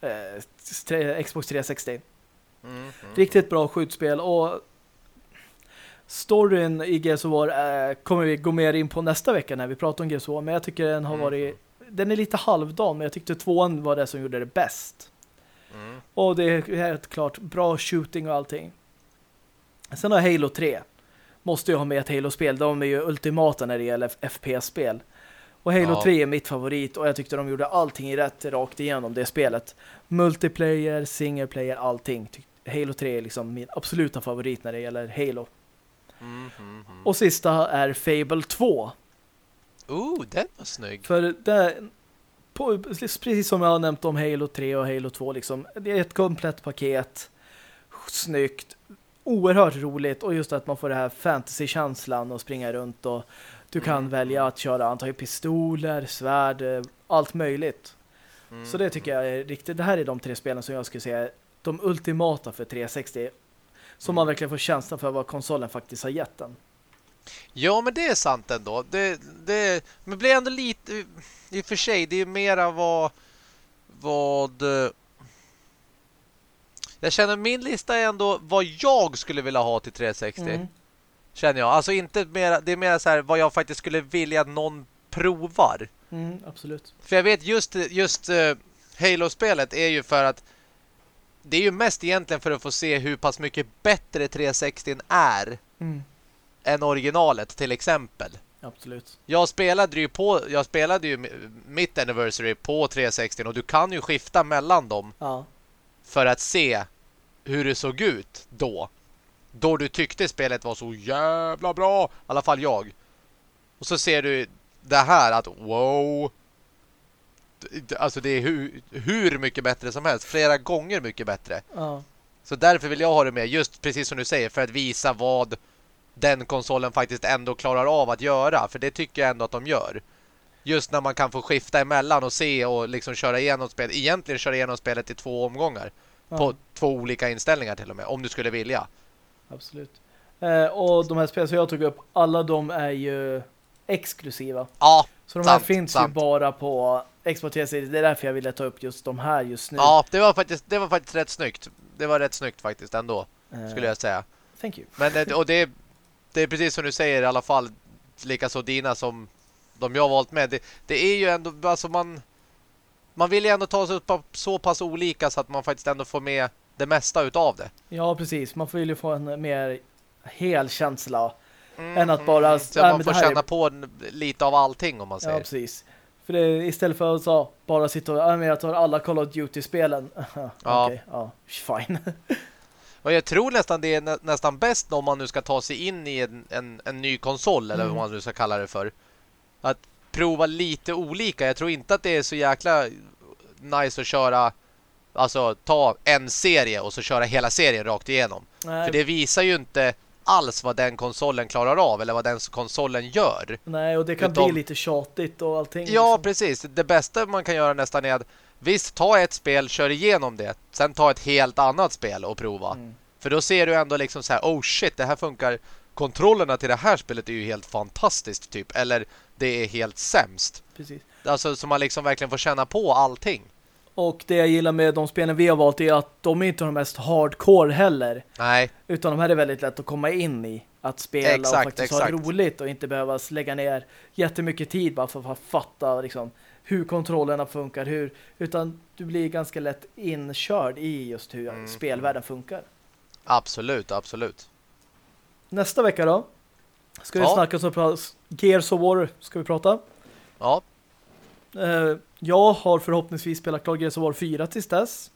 eh, eh, Xbox 360. Mm, mm. Riktigt bra skjutspel och storyn i Gears of War eh, kommer vi gå mer in på nästa vecka när vi pratar om Gears of War. Men jag tycker den har Mm. varit den är lite halvdan men jag tyckte tvåan var det som gjorde det bäst. Mm. Och det är helt klart bra shooting och allting. Sen har Halo 3. Måste ju ha med ett Halo-spel. De är ju ultimata när det gäller FPS-spel. Och Halo Ja. 3 är mitt favorit och jag tyckte de gjorde allting rätt rakt igenom det spelet. Multiplayer, single player, allting. Halo 3 är liksom min absoluta favorit när det gäller Halo. Mm, mm, mm. Och sista är Fable 2. Oh, den var snygg. För det på, precis som jag har nämnt om Halo 3 och Halo 2 liksom, det är ett komplett paket snyggt, oerhört roligt och just att man får det här fantasy-känslan och springa runt och du kan Mm. välja att köra antagligen pistoler, svärd, eh, allt möjligt. Mm, Så det tycker jag är riktigt, det här är de tre spelen som jag skulle säga de ultimata för 360 som man Mm. verkligen får känsla för vad konsolen faktiskt har gett den. Ja, men det är sant ändå. Det, det, men blir ändå lite... I och för sig, det är mera vad... Vad... eh, Jag känner min lista är ändå vad jag skulle vilja ha till 360. Mm. Känner jag. Alltså inte mera... Det är mer så här vad jag faktiskt skulle vilja att någon provar. Mm, absolut. För jag vet just, just uh, Halo-spelet är ju för att det är ju mest egentligen för att få se hur pass mycket bättre 360 är Mm, än originalet till exempel. absolut. Jag spelade ju på jag spelade ju mitt anniversary på 360 och du kan ju skifta mellan dem Ja. för att se hur det såg ut då. Då du tyckte spelet var så jävla bra, i alla fall jag. Och så ser du det här att wow. Alltså det är hur, hur mycket bättre som helst, flera gånger mycket bättre. Ja. Så därför vill jag ha det med, just precis som du säger, för att visa vad den konsolen faktiskt ändå klarar av att göra. För det tycker jag ändå att de gör. Just när man kan få skifta emellan och se och liksom köra igenom spelet. Egentligen köra igenom spelet i två omgångar. ja. På två olika inställningar till och med, om du skulle vilja. Absolut. Eh, och de här spelen som jag tog upp, alla de är ju exklusiva. Ja, Så de här Sant, finns sant. ju bara på Xbox 360. Det är därför jag ville ta upp just de här just nu. ja det, var faktiskt, det var faktiskt rätt snyggt. Det var rätt snyggt faktiskt ändå, Eh, skulle jag säga. Thank you. Men och det, det är precis som du säger i alla fall lika så dina som de jag valt med. Det, det är ju ändå alltså man man vill ju ändå ta sig upp så pass olika så att man faktiskt ändå får med det mesta utav det. Ja, precis. Man får ju få en mer hel känsla. Mm, Än att bara- så Nej, man får här är- känna på lite av allting om man Ja, säger. precis. För det, istället för att så, bara sitta och ja, jag tar alla Call of Duty-spelen. Ja. Okej, ja, fine. Och jag tror nästan det är nä, nästan bäst om man nu ska ta sig in i en, en, en ny konsol eller Mm. vad man nu ska kalla det för. Att prova lite olika. Jag tror inte att det är så jäkla nice att köra alltså ta en serie och så köra hela serien rakt igenom. nej, För det visar ju inte alls vad den konsolen klarar av eller vad den konsolen gör. nej, och det kan Utom- bli lite tjatigt och allting. Ja, liksom. precis. Det bästa man kan göra nästan är att visst, ta ett spel, kör igenom det. Sen ta ett helt annat spel och prova. Mm. För då ser du ändå liksom så här, oh shit, det här funkar. Kontrollerna till det här spelet är ju helt fantastiskt typ. Eller det är helt sämst. precis. Alltså så man liksom verkligen får känna på allting. Och det jag gillar med de spelen vi har valt är att de är inte de mest hardcore heller. Nej, Utan de här är väldigt lätt att komma in i. Att spela Exakt, och faktiskt ha exakt. roligt och inte behöva lägga ner jättemycket tid bara för att fatta liksom, hur kontrollerna funkar. Hur, utan du blir ganska lätt inkörd i just hur Mm. spelvärlden funkar. absolut, absolut. Nästa vecka då ska vi Ja. snacka så pra- Gears of War ska vi prata. Ja, Eh, jag har förhoppningsvis spelat klart Gears of War 4 tills dess.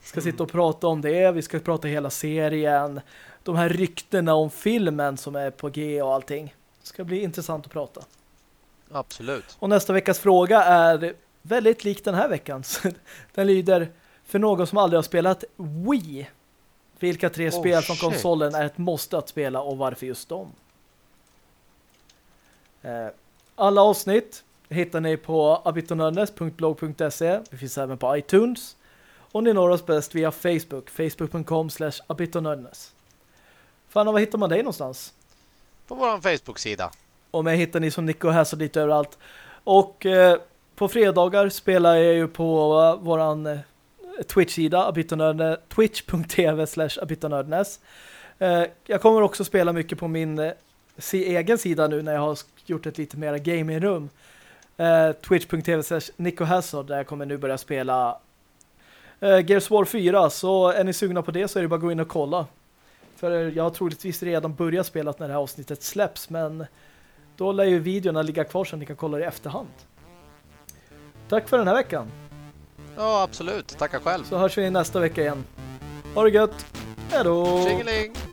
Ska Mm. sitta och prata om det. Vi ska prata hela serien. De här ryktena om filmen som är på G och allting. Det ska bli intressant att prata. Absolut. Och nästa veckas fråga är väldigt lik den här veckans. Den lyder för någon som aldrig har spelat Wii. Vilka tre Oh, spel från shit. konsolen är ett måste att spela och varför just dem? Eh, Alla avsnitt hittar ni på abitonörnes.blog.se. Vi finns även på iTunes. Och ni når oss bäst via Facebook. Facebook.com slash abitonörnes. Fanna, var hittar man dig någonstans? På vår Facebook-sida. Och mig hittar ni som Nico här så lite överallt. Och eh, på fredagar spelar jag ju på uh, våran uh, Twitch-sida twitch.tv slash abitonördnes. Eh, jag kommer också spela mycket på min egen sida nu när jag har gjort ett lite mer gamingrum. Eh, Twitch.tv Nico Hazard där jag kommer nu börja spela eh, Gears War 4. Så är ni sugna på det så är det bara att gå in och kolla. För jag har troligtvis redan börjat spela när det här avsnittet släpps men då lär ju videorna ligga kvar så ni kan kolla det i efterhand. Tack för den här veckan. Ja, absolut. Tacka själv. Så hörs vi nästa vecka igen. Ha det gött. Hej då! Tjingeling!